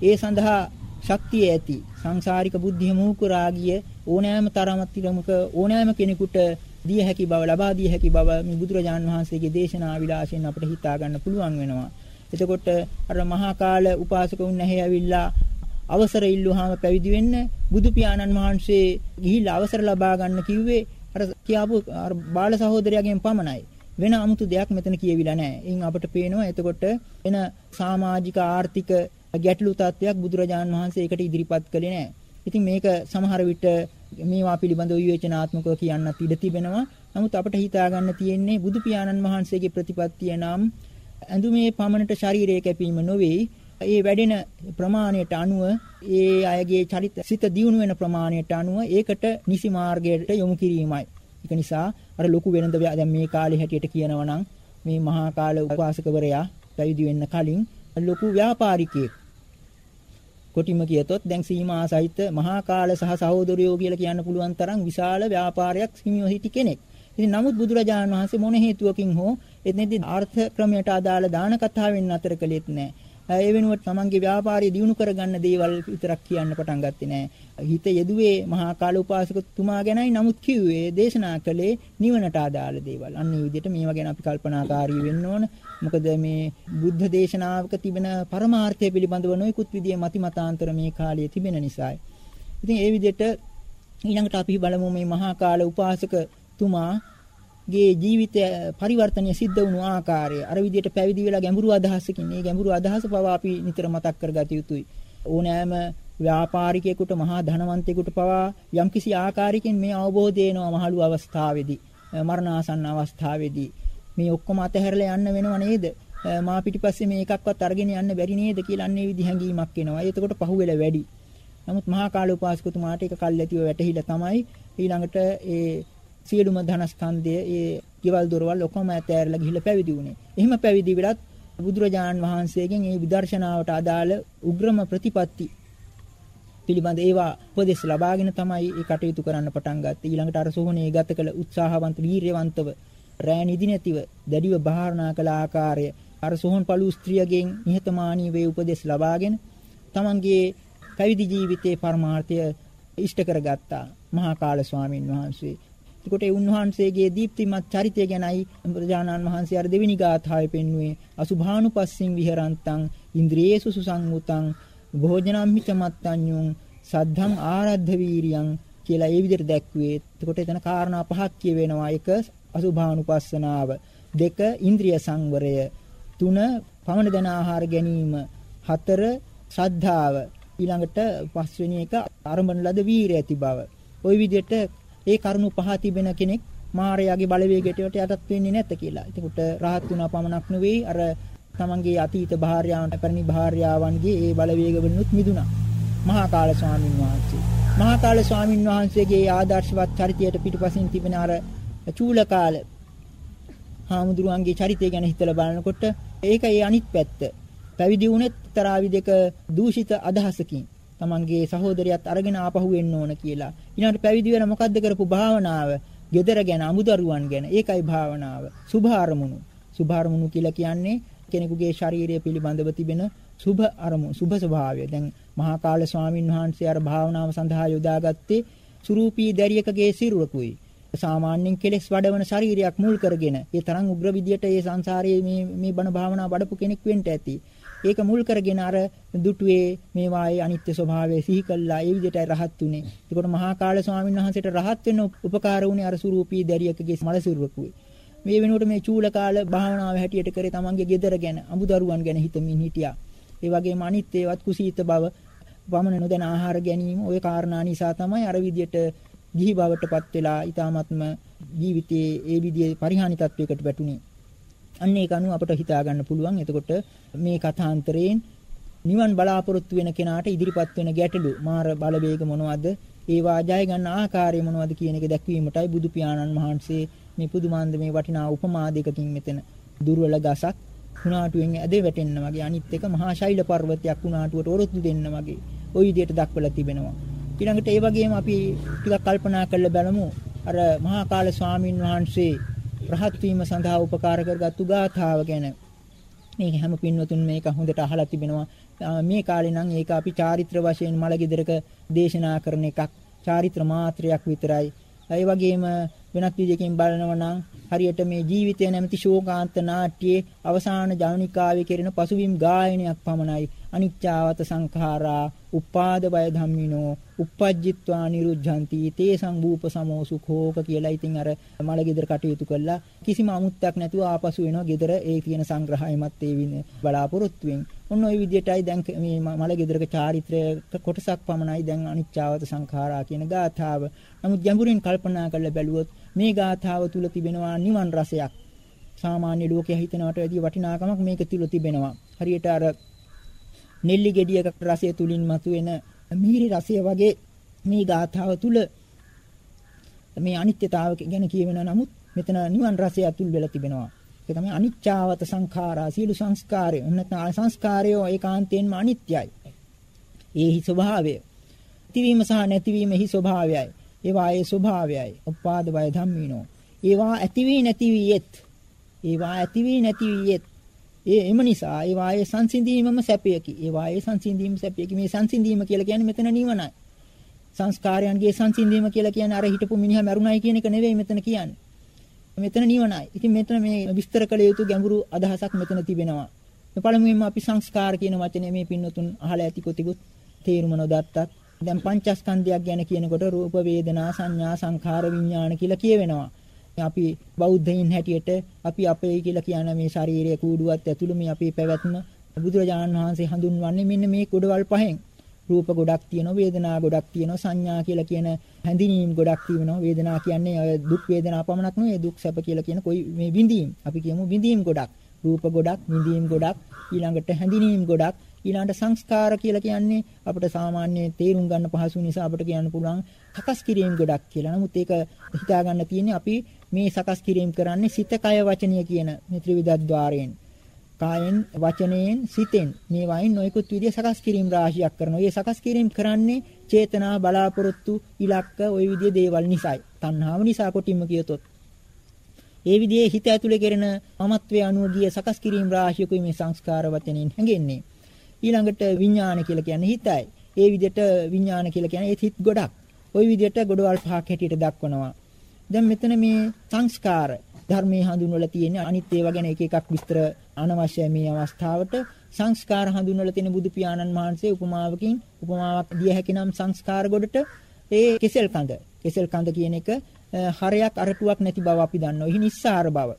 ඒ සඳහා ශක්තිය ඇති සංසාරික බුද්ධිය මූකුරාගිය ඕනෑම තරමක ඕනෑම කෙනෙකුට දිය හැකි බව ලබා දිය හැකි බව මේ බුදුරජාන් වහන්සේගේ දේශනා විලාසයෙන් අපිට හිතා ගන්න පුළුවන් වෙනවා. එතකොට අර මහා කාල උපාසකුන් නැහැ ඇවිල්ලා අවසර ඉල්ලුවාම පැවිදි වෙන්න බුදු පියාණන් වහන්සේ ගිහිල්ලා අවසර ලබා ගන්න කිව්වේ අර කියාපු අර බාල සහෝදරයාගෙන් පමණයි. වෙන 아무තු දෙයක් මෙතන කියවිලා නැහැ. ඉන් අපට පේනවා එතකොට එන සමාජික ආර්ථික ගැටලු තත්ත්වයක් බුදුරජාන් වහන්සේ ඒකට ඉදිරිපත් කළේ නැහැ. ඉතින් මේක සමහර විට මේවා පිළිබඳව විවේචනාත්මකව කියන්නත් ඉඩ තිබෙනවා. නමුත් අපට හිතා ගන්න තියෙන්නේ බුදු පියාණන් වහන්සේගේ ප්‍රතිපත්තිය නම් ඇඳුමේ පමණට ශරීරය කැපීම නොවේ. ඒ වැඩෙන ප්‍රමාණයට අනුව ඒ අයගේ චරිත සිත දියුණු වෙන ප්‍රමාණයට අනුව ඒකට නිසි මාර්ගයට යොමු කිරීමයි. ඒක නිසා අර ලොකු වෙනද දැන් මේ කාලේ හැටියට කියනවා නම් මේ මහා කාල උපාසකවරයා පැවිදි වෙන්න කලින් ලොකු ව්‍යාපාරිකයෙක් කොටිම කියතොත් දැන් සීමා සහිත මහා කාල සහ සහෝදරයෝ කියලා කියන්න පුළුවන් තරම් විශාල ව්‍යාපාරයක් හිමිව සිටි කෙනෙක්. ඉතින් නමුත් බුදුරජාණන් වහන්සේ මොන හේතුවකින් හෝ එතනදී ආර්ථ ක්‍රමයට අදාළ දාන කතාවෙන් අතර කළෙත් නැහැ. ඒ වෙනුවට තමන්ගේ ව්‍යාපාරය දියුණු කරගන්න දේවල් විතරක් කියන්න පටන් ගත්තේ නෑ. හිත යෙදුවේ මහා කාල උපාසකතුමා ගැනයි නමුත් කිව්වේ දේශනා කළේ නිවනට අදාළ දේවල්. අන්න ඒ විදිහට මේවා ගැන අපි කල්පනාකාරී වෙන්න ඕන. මොකද මේ බුද්ධ දේශනාවක තිබෙන පරමාර්ථය පිළිබඳව නොයෙකුත් විදිහේ මති මතාන්තර මේ කාලයේ තිබෙන නිසායි. ඉතින් ඒ විදිහට ඊළඟට අපි බලමු මේ මහා කාල උපාසකතුමා ගේ ජීවිතය පරිවර්තනය සිද්ධ වුණු ආකාරය අර විදිහට පැවිදි වෙලා ගැඹුරු අදහසකින් මේ ගැඹුරු අදහස පවා අපි නිතර මතක් කරගත යුතුයි. ඕනෑම ව්‍යාපාරිකයෙකුට මහා ධනවන්තයෙකුට පවා යම්කිසි ආකාරයකින් මේ අවබෝධය එනවා මහලු අවස්ථාවේදී මරණාසන්න අවස්ථාවේදී. මේ ඔක්කොම අතහැරලා යන්න වෙනව නේද? මා පිටිපස්සේ මේ එකක්වත් අරගෙන යන්න බැරි නේද කියලා අන්නේ විදි හැඟීමක් එනවා. එතකොට පහුවෙලා වැඩි. නමුත් මහා කාල උපාසකතුමාට ඒක කල්ැතිව වැටහිලා තමයි ඊළඟට ඒ සියලුම ධනස්කන්ධය ඒ ගෙවල් දොරවල් ඔක්කොම ඇතෑරලා ගිහිල්ලා පැවිදි වුණේ. එහෙම පැවිදි වෙලත් බුදුරජාණන් වහන්සේගෙන් මේ විදර්ශනාවට අදාළ උග්‍රම ප්‍රතිපatti පිළිබඳ ඒවා උපදෙස් ලබාගෙන තමයි ඒ කටයුතු කරන්න පටන් ගත්තේ. ඊළඟට අර සෝහනේ ගත කළ උත්සාහවන්ත වීරයවන්තව රෑ නිදි නැතිව දැඩිව භාවනා කළ ආකාරය අර සෝහන් පළු ස්ත්‍රියගෙන් නිහතමානී වේ උපදෙස් ලබාගෙන තමන්ගේ පැවිදි ජීවිතයේ පරමාර්ථය ඉෂ්ට කරගත්තා මහා කාල ස්වාමින් වහන්සේ. එතකොට ඒ උන්වහන්සේගේ දීප්තිමත් චරිතය ගැනයි බුදුජානන් වහන්සේ අර දෙවිනි ගාථාවේ පෙන්වුවේ අසුභානුපස්සින් විහරන්තං ඉන්ද්‍රියේසු සුසංමුතං භෝජනම්හිච මත්තඤ්ඤුං සද්ධම් ආරද්ධ වීරියං කියලා ඒ විදිහට දැක්ුවේ. එතකොට එතන කාරණා පහක් කියවෙනවා. එක අසුභානුපස්සනාව, දෙක ඉන්ද්‍රිය සංවරය, තුන පවන දන ආහාර ගැනීම, හතර ශ්‍රද්ධාව, ඊළඟට පස්වෙනි එක ආරම්භන ලද වීරිය ඇති බව. ওই විදිහට ඒ කරුණු පහ තිබෙන කෙනෙක් මායාවේ බලවේගයට යටත් වෙන්නේ නැත කියලා. එතකොට රහත් වුණා පමණක් නෙවෙයි අර තමන්ගේ අතීත භාර්යාවන් පැරණි භාර්යාවන්ගේ ඒ බලවේග වලිනුත් මිදුණා. මහා කාල ස්වාමීන් වහන්සේ. මහා කාල ස්වාමීන් වහන්සේගේ ආදර්ශවත් චරිතයට පිටුපසින් තිබෙන අර චූලකාල හාමුදුරුවන්ගේ චරිතය ගැන හිතලා බලනකොට ඒක ඒ අනිත් පැත්ත. පැවිදි වුණෙත් එක්තරා විදක දූෂිත අදහසකින් තමන්ගේ සහෝදරයත් අරගෙන ආපහු එන්න ඕන කියලා. ඊළඟට පැවිදි වෙලා මොකද්ද කරපු භාවනාව? gedara ගැන අමුදරුවන් ගැන. ඒකයි භාවනාව. සුභ අරමුණු. සුභ අරමුණු කියලා කියන්නේ කෙනෙකුගේ ශාරීරිය පිළිබඳව තිබෙන සුභ අරමුණු, සුභ ස්වභාවය. දැන් මහා කාල ස්වාමින් වහන්සේ අර භාවනාව සඳහා යොදාගත්තේ සුරූපී දැරියකගේ සිරුරකුයි. සාමාන්‍යයෙන් කෙලෙස් වඩවන ශරීරයක් මුල් කරගෙන ඒ තරම් උග්‍ර විදියට ඒ සංසාරයේ මේ මේ බණ භාවනා වඩපු කෙනෙක් වෙන්න ඇති. ඒක මුල් කරගෙන අර දුටුවේ මේවායේ අනිත්‍ය ස්වභාවය සිහි කළා. ඒ විදිහටයි රහත් උනේ. ඒකට මහා කාල ස්වාමීන් වහන්සේට රහත් වෙන්න උපකාර වුණේ අර සුරූපී දැරියකගේ මල සිරුරකුවේ. මේ වෙනුවට මේ චූල කාල භාවනාව හැටියට කරේ තමන්ගේ ගෙදර ගැන, අඹු දරුවන් ගැන හිතමින් හිටියා. ඒ වගේම අනිත්‍යවත් කුසීත බව, වමන නොදැන ආහාර ගැනීම ওই කාරණා නිසා තමයි අර විදිහට ගිහි බවටපත් වෙලා ඊ타ත්ම ජීවිතයේ ඒ විදිහේ පරිහානි තත්වයකට වැටුනේ. අන්න ඒක අනුව අපට හිතා ගන්න පුළුවන්. එතකොට මේ කථාන්තරයෙන් නිවන් බලාපොරොත්තු වෙන කෙනාට ඉදිරිපත් වෙන ගැටලු මාර බලවේග මොනවද? ඒවා ජය ගන්න ආකාරය මොනවද කියන එක දැක්වීමටයි බුදු පියාණන් වහන්සේ මේ පුදුමාන්ද මේ වටිනා උපමා දෙකකින් මෙතන දුර්වල ගසක් කුණාටුවෙන් ඇදේ වැටෙන්න වගේ අනිත් එක මහා ශෛල පර්වතයක් කුණාටුවට ඔරොත්තු දෙන්න වගේ ওই විදිහට දක්වලා තිබෙනවා. ඊළඟට ඒ වගේම අපි ටිකක් කල්පනා කරලා බලමු අර මහා කාල ස්වාමින් වහන්සේ රහත් වීම සඳහා උපකාර කරගත්තු ගාථාව ගැන. මේක හැම පින්වතුන් මේක හොඳට අහලා තිබෙනවා. මේ කාලේ නම් ඒක අපි චාරිත්‍ර වශයෙන් මලගෙදරක දේශනා කරන එකක්. චාරිත්‍ර මාත්‍රයක් විතරයි. ඒ වගේම වෙනත් විදිහකින් බලනවා නම් හරියට මේ ජීවිතය නැමැති ශෝකාන්ත නාට්‍යයේ අවසාන ජවනිකාවේ කෙරෙන පසුබිම් ගායනයක් පමණයි. අනිච්චාවත සංඛාරා උපාද වය ධම්මිනෝ uppajjitwa niruddhanti තේසං භූප සමෝ සුඛෝක කියලා ඉතින් අර මල ගෙදර කටයුතු කළා කිසිම අමුත්තක් නැතුව ආපසු එනවා ගෙදර ඒ කියන සංග්‍රහයමත් ඒ වින බලාපොරොත්තුෙන් ඔන්න ওই විදිහටයි දැන් මේ මල ගෙදරක චාරිත්‍රයක කොටසක් පමණයි දැන් අනිච්චාවත සංඛාරා කියන ගාථාව. නමුත් ගැඹුරින් කල්පනා කරලා බැලුවොත් මේ ගාථාව තුල තිබෙනවා නිවන් රසයක්. සාමාන්‍ය ලෝකයේ හිතනවට වැඩිය වටිනාකමක් මේක තුල තිබෙනවා. හරියට අර නෙල්ලි ගෙඩියක රසය තුලින් මතුවෙන මිහිරි රසය වගේ මේ ගාථාව තුල මේ අනිත්‍යතාව ගැන කියවෙන නමුත් මෙතන නිවන් රසය අතුල් වෙලා තිබෙනවා. ඒක තමයි අනිච්චාවත සංඛාරා සියලු සංස්කාරය. නැත්නම් සංස්කාරය ඒකාන්තයෙන්ම අනිත්‍යයි. ඒහි ස්වභාවය. ඇතිවීම සහ නැතිවීම එහි ස්වභාවයයි. ඒවා ඒ ස්වභාවයයි. උපාද වය ධම්මිනෝ. ඒවා ඇති වී නැති වී යෙත්. ඒවා ඇති වී නැති වී යෙත්. ඒ එම නිසා ඒ වායේ සංසිඳීමම සැපයකි. ඒ වායේ සංසිඳීම සැපයකි. මේ සංසිඳීම කියලා කියන්නේ මෙතන නිවනයි. සංස්කාරයන්ගේ සංසිඳීම කියලා කියන්නේ අර හිටපු මිනිහා මැරුණයි කියන එක නෙවෙයි මෙතන කියන්නේ. මෙතන නිවනයි. ඉතින් මෙතන මේ විස්තර කළ යුතු ගැඹුරු අදහසක් මෙතන තිබෙනවා. පළමුවෙන්ම අපි සංස්කාර කියන වචනේ මේ පින්නතුන් අහලා ඇති කොතිකුත් තේරුම නොදත්තත් දැන් පංචස්කන්ධයක් ගැන කියනකොට රූප වේදනා සංඥා සංඛාර විඥාන කියලා කියවෙනවා. අපි බෞද්ධයින් හැටියට අපි අපේ කියලා කියන මේ ශාරීරික කූඩුවත් ඇතුළු මේ අපේ පැවැත්ම බුදුරජාණන් වහන්සේ හඳුන්වන්නේ මෙන්න මේ කොටවල් පහෙන්. රූප ගොඩක් තියෙනවා වේදනා ගොඩක් තියෙනවා සංඥා කියලා කියන හැඳිනීම් ගොඩක් තියෙනවා වේදනා කියන්නේ දුක් වේදනා පමණක් නෙවෙයි දුක් සැප කියලා කියන කොයි මේ විඳීම් අපි කියමු විඳීම් ගොඩක් රූප ගොඩක් විඳීම් ගොඩක් ඊළඟට හැඳිනීම් ගොඩක් ඊළඟට සංස්කාර කියලා කියන්නේ අපිට සාමාන්‍ය තේරුම් ගන්න පහසු නිසා අපිට කියන්න පුළුවන් සකස් කිරීම ගොඩක් කියලා. නමුත් ඒක හිතා ගන්න තියෙන්නේ අපි මේ සකස් කිරීම කරන්නේ සිත කය වචනය කියන මේ ත්‍රිවිධද්්වාරයෙන් කායෙන් වචනයෙන් සිතෙන් මේ වයින් නොයෙකුත් විදිය සකස් කිරීම රාශියක් කරනවා. ඒ සකස් කිරීම කරන්නේ චේතනා බලාපොරොත්තු ඉලක්ක ওই විදිය දේවල් නිසායි. තණ්හාව නිසා කොටින්ම කියතොත්. ඒ විදිහේ හිත ඇතුලේ කෙරෙන මමත්වයේ අනුගිය සකස් කිරීම රාශියකුයි මේ සංස්කාර වචනෙන් හැඟෙන්නේ. ඊළඟට විඥාන කියලා කියන්නේ හිතයි. ඒ විදිහට විඥාන කියලා කියන්නේ ඒත් හිත ගොඩක්. ওই විදිහට ගොඩවල් පහක් හැටියට දක්වනවා. දැන් මෙතන මේ සංස්කාර ධර්මයේ හඳුන්වලා තියෙන අනිත් ඒවා ගැන එක එකක් විස්තර අනවශ්‍යයි මේ අවස්ථාවට සංස්කාර හඳුන්වලා තියෙන බුදු පියාණන් වහන්සේ උපමාවකින් උපමාවක් දිය හැකි නම් සංස්කාර ගොඩට ඒ කෙසෙල් කඳ කෙසෙල් කඳ කියන එක හරයක් අරටුවක් නැති බව අපි දන්නවා. එහි නිස්සාර බව.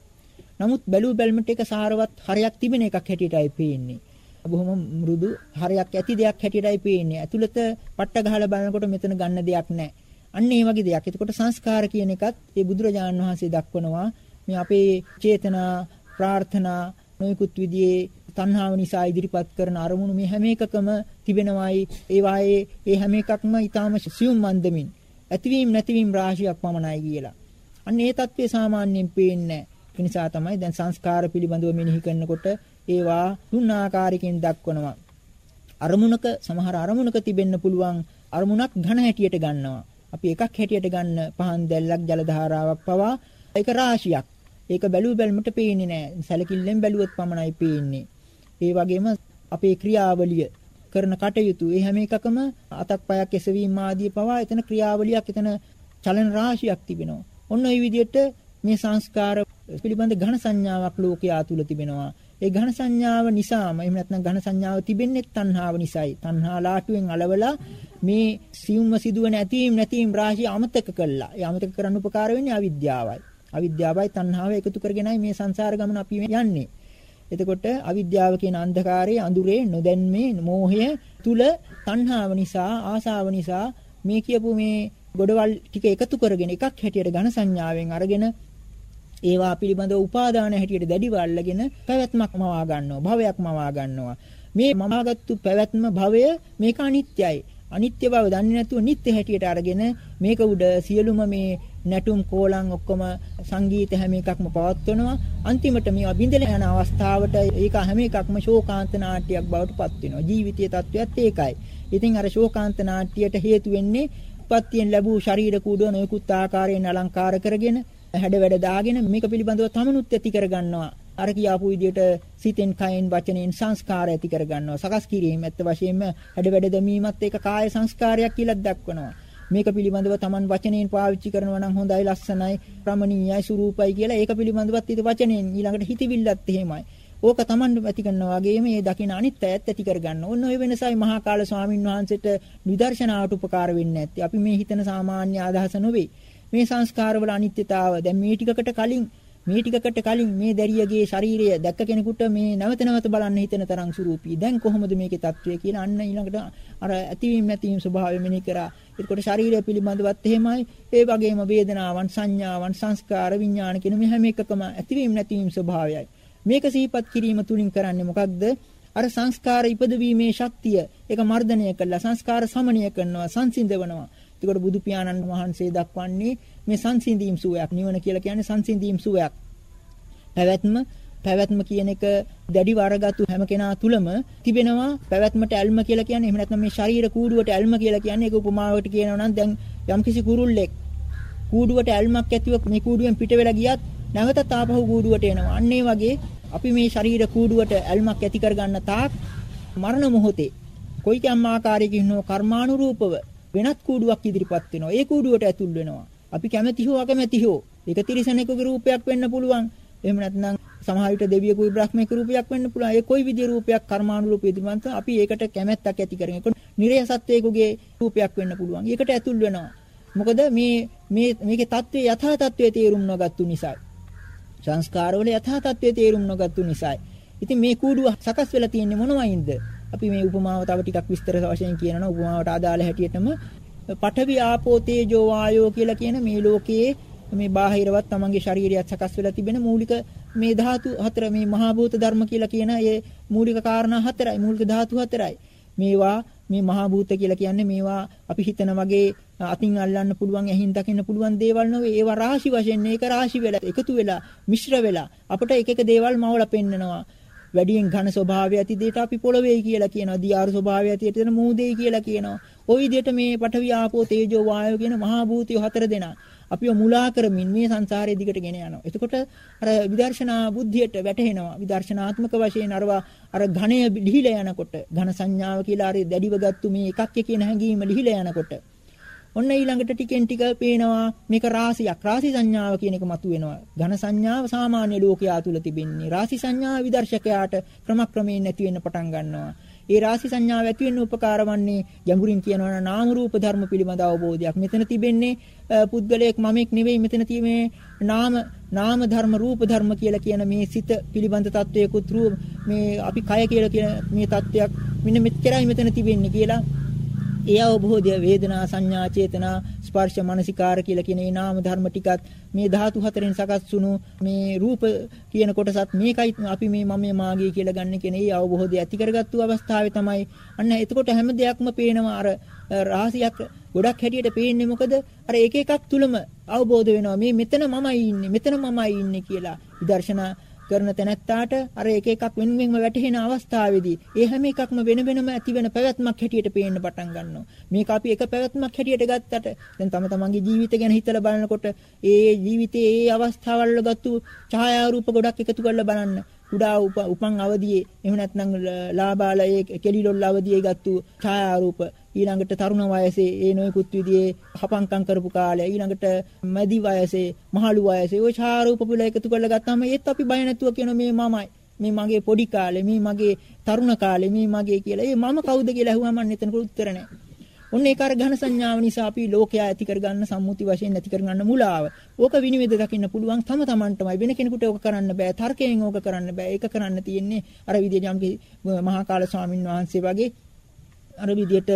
නමුත් බැලු බැලමට එක සාරවත් හරයක් තිබෙන එකක් හැටියටයි පේන්නේ. බොහොම මෘදු හරයක් ඇති දෙයක් හැටියටයි පේන්නේ. ඇතුළත පට්ට ගහලා බලනකොට මෙතන ගන්න දෙයක් නැහැ. අන්න ඒ වගේ දෙයක්. එතකොට සංස්කාර කියන එකත් ඒ බුදුරජාණන් වහන්සේ දක්වනවා මේ අපේ චේතනා, ප්‍රාර්ථනා නොයෙකුත් විදිහේ තණ්හාව නිසා ඉදිරිපත් කරන අරමුණු මේ හැම එකකම තිබෙනවායි ඒ වායේ ඒ හැම එකක්ම ඊටාම සියුම් මන්දමින් ඇතිවීම නැතිවීම රාශියක් පමණයි කියලා. අන්න ඒ தત્ත්වය සාමාන්‍යයෙන් පේන්නේ නැහැ. නිසා තමයි දැන් සංස්කාර පිළිබඳව මෙනෙහි කරනකොට ඒවා තුන් ආකාරයකින් දක්වනවා. අරමුණක සමහර අරමුණක තිබෙන්න පුළුවන් අරමුණක් ඝන හැටියට ගන්නවා. අපි එකක් හැටියට ගන්න පහන් දැල්ලක් ජල ධාරාවක් පවා ඒක රාශියක්. ඒක බැලුව බැලමට පේන්නේ නැහැ. සැලකිල්ලෙන් බැලුවොත් පමණයි පේන්නේ. ඒ වගේම අපේ ක්‍රියාවලිය කරන කටයුතු ඒ හැම එකකම අතක් පයක් එසවීම ආදී පවා එතන ක්‍රියාවලියක් එතන චලන රාශියක් තිබෙනවා. ඔන්න ওই විදිහට මේ සංස්කාර පිළිබඳ ඝන සංඥාවක් ලෝකයේ තුල තිබෙනවා. ඒ ඝන සංඥාව නිසාම එහෙම නැත්නම් ඝන සංඥාව තිබෙන්නේ තණ්හාව නිසායි. තණ්හා ලාටුවෙන් අලවලා මේ සියුම්ව සිදුවන ඇතීම් නැතිම් රාශිය අමතක කළා. ඒ අමතක කරන්න උපකාර වෙන්නේ අවිද්‍යාවයි. අවිද්‍යාවයි තණ්හාව එකතු කරගෙනයි මේ සංසාර ගමන අපි යන්නේ. එතකොට අවිද්‍යාව කියන අන්ධකාරයේ අඳුරේ නොදැන්මේ මෝහය තුල තණ්හාව නිසා ආසාව නිසා මේ කියපු මේ ගොඩවල් ටික එකතු කරගෙන එකක් හැටියට ඝන සංඥාවෙන් අරගෙන ඒවා පිළිබඳව උපාදාන හැටියට දැඩිව අල්ලගෙන පැවැත්මක් මවා ගන්නවා භවයක් මවා ගන්නවා. මේ මවාගත්තු පැවැත්ම භවය මේක අනිත්‍යයි. අනිත්‍ය බව දන්නේ නැතුව නිත්‍ය හැටියට අරගෙන මේක උඩ සියලුම මේ නැටුම් කෝලම් ඔක්කොම සංගීත හැම එකක්ම පවත්වනවා. අන්තිමට මේ අබින්දල යන අවස්ථාවට ඒක හැම එකක්ම ශෝකාන්ත නාට්‍යයක් බවට පත් වෙනවා. ජීවිතයේ තත්වයක් ඒකයි. ඉතින් අර ශෝකාන්ත නාට්‍යයට හේතු වෙන්නේ උපත්යෙන් ලැබූ ශරීර කූඩුව නොයෙකුත් ආකාරයෙන් අලංකාර කරගෙන හැඩ වැඩ දාගෙන මේක පිළිබඳව තමනුත් ඇති කරගන්නවා අර කියාපු විදිහට සිතෙන් කයෙන් වචනෙන් සංස්කාර ඇති කරගන්නවා සකස් කිරීම ඇත්ත වශයෙන්ම හැඩ වැඩ දැමීමත් ඒක කාය සංස්කාරයක් කියලා දක්වනවා මේක පිළිබඳව Taman වචනෙන් පාවිච්චි කරනවා නම් හොඳයි ලස්සනයි ප්‍රමණීයයි සුරූපයි කියලා ඒක පිළිබඳවත් ඊට වචනෙන් ඊළඟට හිතවිල්ලත් එහෙමයි. ඕක Taman ඇති කරනවා වගේම මේ දකින අනිත් අයත් ඇති කරගන්න. ඔන්න ඔය වෙනසයි මහා කාල ස්වාමින් වහන්සේට විදර්ශනාවට උපකාර වෙන්නේ නැත්තේ. අපි මේ හිතන සාමාන්‍ය අදහස නොවේ. මේ සංස්කාරවල අනිත්‍යතාව. දැන් මේ ටිකකට කලින් මේ ටිකකට කලින් මේ දැරියගේ ශරීරය දැක්ක කෙනෙකුට මේ නැවත නැවත බලන්න හිතෙන තරම් සුරූපී දැන් කොහොමද මේකේ తත්වය කියලා අන්න ඊළඟට අර ඇතිවීම නැතිවීම ස්වභාවය මෙනෙහි කරා. ඒකට ශරීරය පිළිබඳවත් එහෙමයි. ඒ වගේම වේදනාවන් සංඥාවන් සංස්කාර විඥාන කියන මේ හැම එකකම ඇතිවීම නැතිවීම ස්වභාවයයි. මේක සිහිපත් කිරීම තුලින් කරන්නේ මොකක්ද? අර සංස්කාර ඉපදවීමේ ශක්තිය. ඒක මර්ධනය කළා සංස්කාර සමනය කරනවා සංසිඳවනවා. එතකොට බුදු පියාණන් වහන්සේ දක්වන්නේ මේ සංසිඳීම් සුවයක් නිවන කියලා කියන්නේ සංසිඳීම් සුවයක්. පැවැත්ම පැවැත්ම කියන එක දැඩි වරගත්තු හැම කෙනා තුලම තිබෙනවා පැවැත්මට ඇල්ම කියලා කියන්නේ එහෙම නැත්නම් මේ ශරීර කූඩුවට ඇල්ම කියලා කියන්නේ ඒක උපමාවකට කියනවා නම් දැන් යම්කිසි කුරුල්ලෙක් කූඩුවට ඇල්මක් ඇතිව මේ කූඩුවෙන් පිට වෙලා ගියත් නැවතත් ආපහු කූඩුවට එනවා. අන්න ඒ වගේ අපි මේ ශරීර කූඩුවට ඇල්මක් ඇති කරගන්න තාක් මරණ මොහොතේ කොයිකම් ආකාරයකින් හෝ කර්මානුරූපව වෙනත් කූඩුවක් ඉදිරිපත් වෙනවා. ඒ කූඩුවට ඇතුල් වෙනවා. අපි කැමැති හෝ අකමැති හෝ ඒක තිරිසනෙකුගේ රූපයක් වෙන්න පුළුවන්. එහෙම නැත්නම් සමහර විට දෙවියෙකුගේ බ්‍රහ්මයක රූපයක් වෙන්න පුළුවන්. ඒ කොයි විදිහේ රූපයක් කර්මානුරූප ඉදිරිපත් අපි ඒකට කැමැත්තක් ඇති කරගෙන ඒක නිරය සත්වයකගේ රූපයක් වෙන්න පුළුවන්. ඒකට ඇතුල් වෙනවා. මොකද මේ මේ මේකේ தત્ත්වයේ යථා තත්ත්වයේ තේරුම් නොගත්තු නිසායි. සංස්කාරවල යථා තත්ත්වයේ තේරුම් නොගත්තු නිසායි. ඉතින් මේ කූඩුව සකස් වෙලා තියෙන්නේ මොනවයින්ද? අපි මේ උපමාව තව ටිකක් විස්තර වශයෙන් කියනවා උපමාවට අදාළ හැටියටම පඨවි ආපෝ තේජෝ වායෝ කියලා කියන මේ ලෝකයේ මේ බාහිරවත් තමන්ගේ ශරීරයත් සකස් වෙලා තිබෙන මූලික මේ ධාතු හතර මේ මහා භූත ධර්ම කියලා කියන ඒ මූලික කාරණා හතරයි මූලික ධාතු හතරයි මේවා මේ මහා භූත කියලා කියන්නේ මේවා අපි හිතන වගේ අතින් අල්ලන්න පුළුවන් ඇහින් දකින්න පුළුවන් දේවල් නෙවෙයි ඒවා රාශි වශයෙන් ඒක රාශි වෙලා එකතු වෙලා මිශ්‍ර වෙලා අපිට එක එක දේවල් මවලා පෙන්නනවා වැඩියෙන් ඝන ස්වභාවය ඇති දෙයට අපි පොළවේ කියලා කියනවා. දියාරු ස්වභාවය ඇති දෙයට මූදේ කියලා කියනවා. ওই විදිහට මේ පඨවි ආපෝ තේජෝ වායෝ කියන මහා භූතය හතර දෙනා අපිව මුලා කරමින් මේ සංසාරයේ දිගට ගෙන යනවා. එතකොට අර විදර්ශනා බුද්ධියට වැටහෙනවා. විදර්ශනාත්මක වශයෙන් අරවා අර ඝණය ලිහිලා යනකොට ඝන සංඥාව කියලා අර දැඩිව ගත්තු මේ එකක් කියන හැඟීම ලිහිලා යනකොට ඔන්න ඊළඟට ටිකෙන් ටික පේනවා මේක රාශියක්. රාශි සංඥාව කියන එක මතුවෙනවා. ඝන සංඥාව සාමාන්‍ය ලෝකයා තුල තිබෙන්නේ. රාශි සංඥාව විදර්ශකයාට ක්‍රමක්‍රමයෙන් නැති වෙන්න පටන් ගන්නවා. ඒ රාශි සංඥාව ඇති වෙන්න උපකාර වන්නේ ගැඹුරින් කියනවා නාම රූප ධර්ම පිළිබඳ අවබෝධයක්. මෙතන තිබෙන්නේ පුද්ගලයෙක් මමෙක් නෙවෙයි මෙතන තියෙන්නේ නාම නාම ධර්ම රූප ධර්ම කියලා කියන මේ සිත පිළිබඳ තත්වයකුත් මේ අපි කය කියලා කියන මේ තත්වයක් මෙන්න මෙච්චරයි මෙතන තිබෙන්නේ කියලා ඒ අවබෝධය වේදනා සංඥා චේතනා ස්පර්ශ මනසිකාර කියලා කියන මේ නාම ධර්ම ටිකත් මේ ධාතු හතරෙන් සකස් වුණු මේ රූප කියන කොටසත් මේකයි අපි මේ මම මාගේ කියලා ගන්න කියන ඒ අවබෝධය ඇති කරගත්තු අවස්ථාවේ තමයි අන්න එතකොට හැම දෙයක්ම පේනවා. අර රාශියක් ගොඩක් හැටියට පේන්නේ මොකද? අර එක එකක් තුලම අවබෝධ වෙනවා. මේ මෙතන මමයි ඉන්නේ මෙතන මමයි ඉන්නේ කියලා විදර්ශනා කරන තැනැත්තාට අර එක එකක් වෙන වෙනම වැටහෙන අවස්ථාවේදී ඒ හැම එකක්ම වෙන වෙනම ඇති වෙන පැවැත්මක් හැටියට පේන්න පටන් ගන්නවා. මේක අපි එක පැවැත්මක් හැටියට ගත්තට දැන් තම තමන්ගේ ජීවිත ගැන හිතලා බලනකොට ඒ ජීවිතයේ ඒ අවස්ථාවල් වල ගත්තු ඡායාරූප ගොඩක් එකතු කරලා බලන්න. කුඩා උපන් අවදියේ එහෙම නැත්නම් ලාබාලයේ කෙලිලොල් අවදියේ ගත්තු ඡායාරූප ඊළඟට තරුණ වයසේ ඒ නොයෙකුත් විදිහේ හපංකම් කරපු කාලය ඊළඟට මැදි වයසේ මහලු වයසේ ওই ඡායාරූප පිළ එකතු කරලා ගත්තාම ඒත් අපි බය නැතුව කියන මේ මමයි මේ මගේ පොඩි කාලේ මේ මගේ තරුණ කාලේ මේ මගේ කියලා. ඒ මම කවුද කියලා අහුවම මම එතනක උත්තර නැහැ. ඔන්න ඒක අර ඝන සංඥාව නිසා අපි ලෝකයා ඇති කරගන්න සම්මුති වශයෙන් ඇති කරගන්න මුලාව. ඕක විනිවිද දකින්න පුළුවන් තම තමන්ටමයි වෙන කෙනෙකුට ඕක කරන්න බෑ. තර්කයෙන් ඕක කරන්න බෑ. ඒක කරන්න තියෙන්නේ අර විදිහට යම් මහා කාල ස්වාමීන් වහන්සේ වගේ අර විදිහට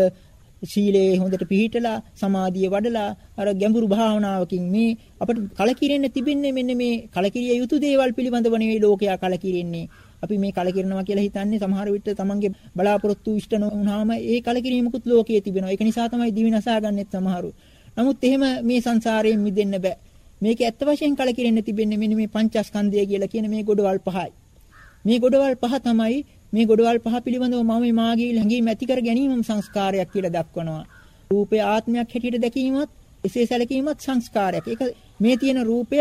සීලේ හොඳට පිළිහිටලා සමාධිය වඩලා අර ගැඹුරු භාවනාවකින් මේ අපිට කලකිරෙන්න තිබෙන්නේ මෙන්න මේ කලකිරිය යුතු දේවල් පිළිබඳව නෙවෙයි ලෝකයා කලකිරෙන්නේ අපි මේ කලකිරනවා කියලා හිතන්නේ සමහර විට තමන්ගේ බලාපොරොත්තු ඉෂ්ට නොවුනහම ඒ කලකිරීමකුත් ලෝකයේ තිබෙනවා. ඒක නිසා තමයි දිවි නසාගන්නෙත් සමහරු. නමුත් එහෙම මේ සංසාරයෙන් මිදෙන්න බෑ. මේක ඇත්ත වශයෙන් කලකිරෙන්න තිබෙන්නේ මෙන්න මේ පංචස්කන්ධය කියලා කියන මේ ගොඩවල් පහයි. මේ ගොඩවල් පහ තමයි මේ ගොඩවල් පහ පිළිබඳව මම මාගේ ළඟින් ඇති කර ගැනීමම සංස්කාරයක් කියලා දක්වනවා. රූපේ ආත්මයක් හැටියට දැකීමත් එසේ සැලකීමත් සංස්කාරයක්. ඒක මේ තියෙන රූපය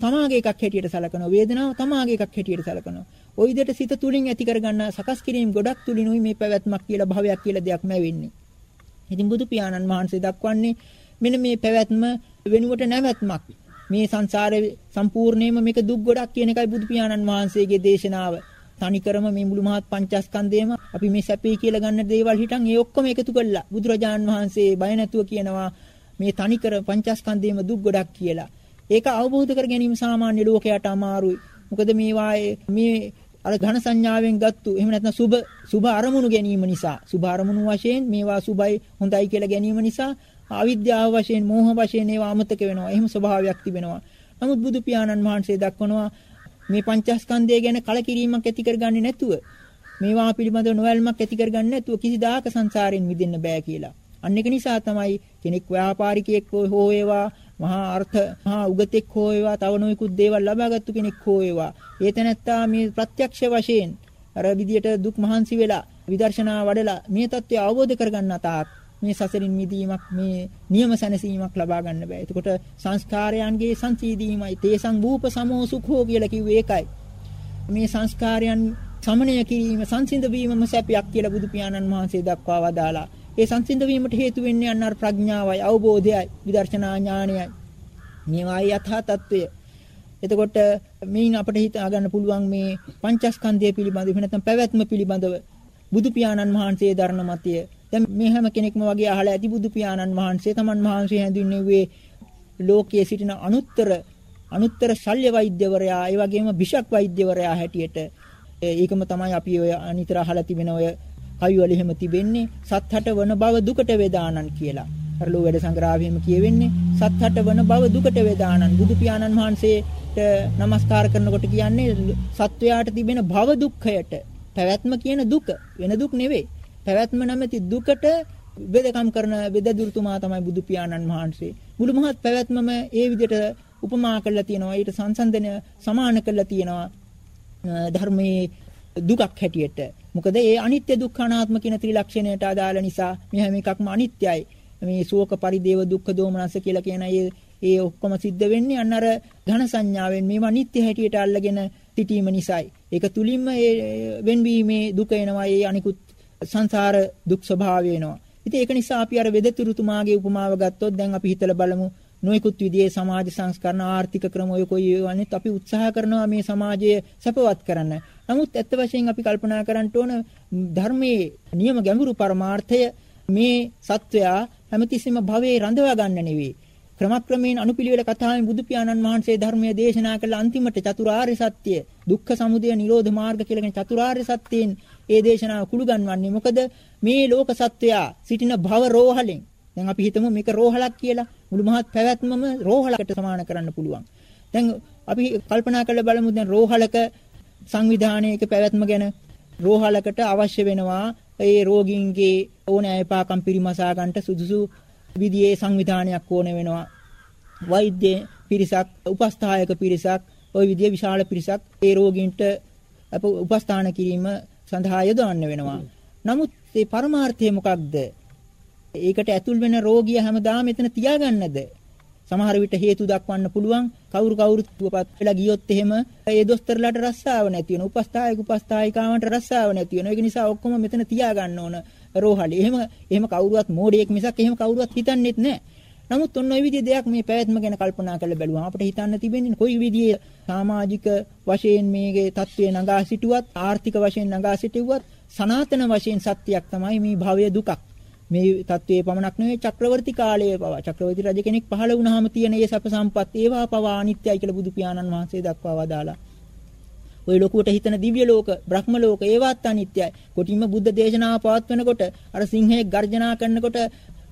තමාගේ එකක් හැටියට සැලකනවා. වේදනාව තමාගේ එකක් හැටියට සැලකනවා. ওই විදිහට සිත තුලින් ඇති කරගන්න සකස් කිරීම ගොඩක් තුලිනුයි මේ පැවැත්මක් කියලා භවයක් කියලා දෙයක් නැවෙන්නේ. ඉතින් බුදු පියාණන් වහන්සේ දක්වන්නේ මෙන්න මේ පැවැත්ම වෙනුවට නැවැත්මක්. මේ සංසාරේ සම්පූර්ණයෙන්ම මේක දුක් ගොඩක් කියන එකයි බුදු පියාණන් වහන්සේගේ දේශනාව. තනිකරම මේ මුළු මහත් පංචස්කන්ධයම අපි මේ සැපේ කියලා ගන්න දේවල් හිටන් ඒ ඔක්කොම එකතු කළා. බුදුරජාන් වහන්සේ බය නැතුව කියනවා මේ තනිකර පංචස්කන්ධයම දුක් ගොඩක් කියලා. ඒක අවබෝධ කර ගැනීම සාමාන්‍ය ලෝකයට අමාරුයි. මොකද මේවායේ මේ අර ඝන සංඥාවෙන් ගත්තු එහෙම නැත්නම් සුභ සුභ අරමුණු ගැනීම නිසා සුභ අරමුණු වශයෙන් මේවා සුභයි හොඳයි කියලා ගැනීම නිසා අවිද්‍යාව වශයෙන් මෝහ වශයෙන් ඒවා අමතක වෙනවා. එහෙම ස්වභාවයක් තිබෙනවා. නමුත් බුදු පියාණන් වහන්සේ දක්වනවා මේ පංචස්කන්ධය ගැන කලකිරීමක් ඇති කරගන්නේ නැතුව මේවා පිළිබඳව නොවැල්මක් ඇති කරගන්නේ නැතුව කිසිදාක සංසාරයෙන් මිදෙන්න බෑ කියලා. අන්න ඒක නිසා තමයි කෙනෙක් ව්‍යාපාරිකයෙක් හෝ වේවා මහා අර්ථ මහා උගතෙක් හෝ වේවා තව නොයෙකුත් දේවල් ලබාගත්තු කෙනෙක් හෝ වේවා ඒ තැනැත්තා මේ ප්‍රත්‍යක්ෂ වශයෙන් අර විදියට දුක් මහන්සි වෙලා විදර්ශනා වඩලා මේ தත්ත්වය අවබෝධ කරගන්න තාක් මේ සසරින් මිදීමක් මේ නියම සැනසීමක් ලබා ගන්න බෑ. එතකොට සංස්කාරයන්ගේ සංසීදීමයි තේසං භූප සමෝ සුඛෝ කියලා කිව්වේ ඒකයි. මේ සංස්කාරයන් සමනය කිරීම සංසිඳ වීමම සැපයක් කියලා බුදු පියාණන් වහන්සේ දක්වා වදාලා. ඒ සංසිඳ වීමට හේතු වෙන්නේ අන්න අර ප්‍රඥාවයි, අවබෝධයයි, විදර්ශනා ඥානයයි. මේවායි යථා තත්වය. එතකොට මේන් අපිට හිතා ගන්න පුළුවන් මේ පංචස්කන්ධය පිළිබඳව නැත්නම් පැවැත්ම පිළිබඳව බුදු පියාණන් වහන්සේ දරණ මතය. දැන් මේ හැම කෙනෙක්ම වගේ අහලා ඇති බුදු පියාණන් වහන්සේ තමන් වහන්සේ හැඳින්වුවේ ලෝකයේ සිටින අනුත්තර අනුත්තර ශල්‍ය වෛද්‍යවරයා ඒ වගේම බිෂක් වෛද්‍යවරයා හැටියට ඒකම තමයි අපි ඔය අනිතර අහලා තිබෙන ඔය කවිවල එහෙම තිබෙන්නේ සත්හට වන බව දුකට වේදානන් කියලා. අර ලෝ වැඩ සංග්‍රහයෙම කියවෙන්නේ සත්හට වන බව දුකට වේදානන් බුදු පියාණන් වහන්සේට নমස්කාර කරනකොට කියන්නේ සත්වයාට තිබෙන භව දුක්ඛයට පැවැත්ම කියන දුක වෙන දුක් නෙවෙයි. පැවැත්ම නැමැති දුකට වෙදකම් කරන වෙදදුරුතුමා තමයි බුදු පියාණන් වහන්සේ. මුළු මහත් පැවැත්මම ඒ විදිහට උපමා කරලා තියෙනවා. ඊට සංසන්දනය සමාන කරලා තියෙනවා. ධර්මයේ දුකක් හැටියට. මොකද ඒ අනිත්‍ය දුක්ඛ අනාත්ම කියන ත්‍රිලක්ෂණයට අදාළ නිසා මේ හැම එකක්ම අනිත්‍යයි. මේ ශෝක පරිදේව දුක්ඛ දෝමනස කියලා කියන ඒ ඒ ඔක්කොම සිද්ධ වෙන්නේ අන්න අර ඝන සංඥාවෙන් මේවා අනිත්‍ය හැටියට අල්ලගෙන සිටීම නිසායි. ඒක තුලින්ම ඒ වෙන්වීමේ දුක එනවා. ඒ අනිකුත් සංසාර දුක් ස්වභාවය එනවා. ඉතින් ඒක නිසා අපි අර වෙදතුරුතුමාගේ උපමාව ගත්තොත් දැන් අපි හිතලා බලමු නොයෙකුත් විදිහේ සමාජ සංස්කරණ ආර්ථික ක්‍රම ඔය කොයි වන්නේත් අපි උත්සාහ කරනවා මේ සමාජය සපවත් කරන්න. නමුත් ඇත්ත වශයෙන් අපි කල්පනා කරන්න ඕන ධර්මයේ නියම ගැඹුරු පරමාර්ථය මේ සත්වයා හැමතිස්සෙම භවයේ රඳවා ගන්න නෙවෙයි. ක්‍රමක්‍රමයෙන් අනුපිළිවෙල කතාවෙන් බුදු පියාණන් වහන්සේ ධර්මයේ දේශනා කළ අන්තිමට චතුරාර්ය සත්‍ය, දුක්ඛ සමුදය නිරෝධ මාර්ග කියලා කියන චතුරාර්ය සත්‍යයෙන් ඒ දේශනාව කුළු ගන්වන්නේ. මොකද මේ ලෝක සත්වයා සිටින භව රෝහලෙන් දැන් අපි හිතමු මේක රෝහලක් කියලා. මුළු මහත් පැවැත්මම රෝහලකට සමාන කරන්න පුළුවන්. දැන් අපි කල්පනා කරලා බලමු දැන් රෝහලක සංවිධානයක පැවැත්ම ගැන රෝහලකට අවශ්‍ය වෙනවා ඒ රෝගීන්ගේ ඕනෑ එපාකම් පිරිමසා ගන්නට සුදුසු විදියේ සංවිධානයක් ඕන වෙනවා. වෛද්‍ය පිරිසක්, උපස්ථායක පිරිසක්, ওই විදියේ විශාල පිරිසක් ඒ රෝගීන්ට උපස්ථාන කිරීම සඳහා යොදවන්න වෙනවා. නමුත් මේ පරමාර්ථය මොකක්ද? ඒකට ඇතුල් වෙන රෝගියා හැමදාම එතන තියාගන්නද? සමහර විට හේතු දක්වන්න පුළුවන් කවුරු කවුරුත් තුවපත් වෙලා ගියොත් එහෙම ඒ දොස්තරලාට රස්සාව නැති වෙන උපස්ථායක උපස්ථායිකාවන්ට රස්සාව නැති වෙන. ඒක නිසා ඔක්කොම මෙතන තියාගන්න ඕන රෝහලේ. එහෙම එහෙම කවුරුවත් මෝඩයෙක් මිසක් එහෙම කවුරුවත් හිතන්නේත් නැහැ නමුත් ඔන්න ඔය විදිහේ දෙයක් මේ පැවැත්ම ගැන කල්පනා කරලා බැලුවම අපිට හිතන්න තිබෙන්නේ කොයි විදිහේ සමාජික වශයෙන් මේගේ தત્ත්වය නගා සිටුවත් ආර්ථික වශයෙන් නගා සිටුවත් සනාතන වශයෙන් සත්‍යයක් තමයි මේ භවය දුකක්. මේ தત્ත්වයේ පමණක් නෙවෙයි චක්‍රවර්ති කාලයේ පවා චක්‍රවර්ති රජ කෙනෙක් පහළ වුණාම තියෙන ඒ සැප සම්පත් ඒවා පවා අනිත්‍යයි කියලා බුදු පියාණන් වහන්සේ දක්වා වදාලා. ওই ලොකුවට හිතන දිව්‍ය ලෝක, බ්‍රහ්ම ලෝක ඒවත් අනිත්‍යයි. කොටින්ම බුද්ධ දේශනාව පවත්වනකොට අර සිංහයේ ගර්ජනා කරනකොට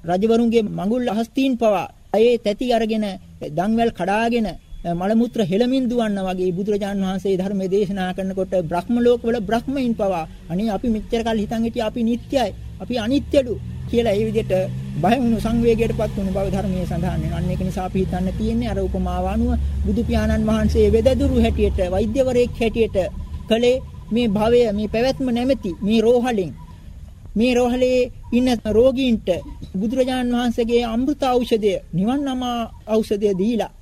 රජවරුන්ගේ මඟුල් අහස්තීන් පවා අයේ තැති අරගෙන දන්වැල් කඩාගෙන මල මුත්‍ර හෙලමින් දුවන්න වගේ බුදුරජාන් වහන්සේ ධර්මයේ දේශනා කරනකොට බ්‍රහ්ම ලෝකවල බ්‍රහ්මයින් පවා අනේ අපි මෙච්චර කල් හිතන් හිටියේ අපි නිට්ටයයි අපි අනිත්‍යලු කියලා ඒ විදිහට බය වුණු සංවේගයටපත් වුණු බව ධර්මයේ සඳහන් වෙනවා. අන්න ඒක නිසා අපි හිතන්න තියෙන්නේ අර උපමාව අනුව බුදු පියාණන් වහන්සේ වෙදදුරු හැටියට වෛද්‍යවරයෙක් හැටියට කලේ මේ භවය මේ පැවැත්ම නැමැති මේ රෝහලෙන් මේ රෝහලේ ඉන්න රෝගීන්ට බුදුරජාණන් වහන්සේගේ අමෘත ඖෂධය නිවන් නම ඖෂධය දීලා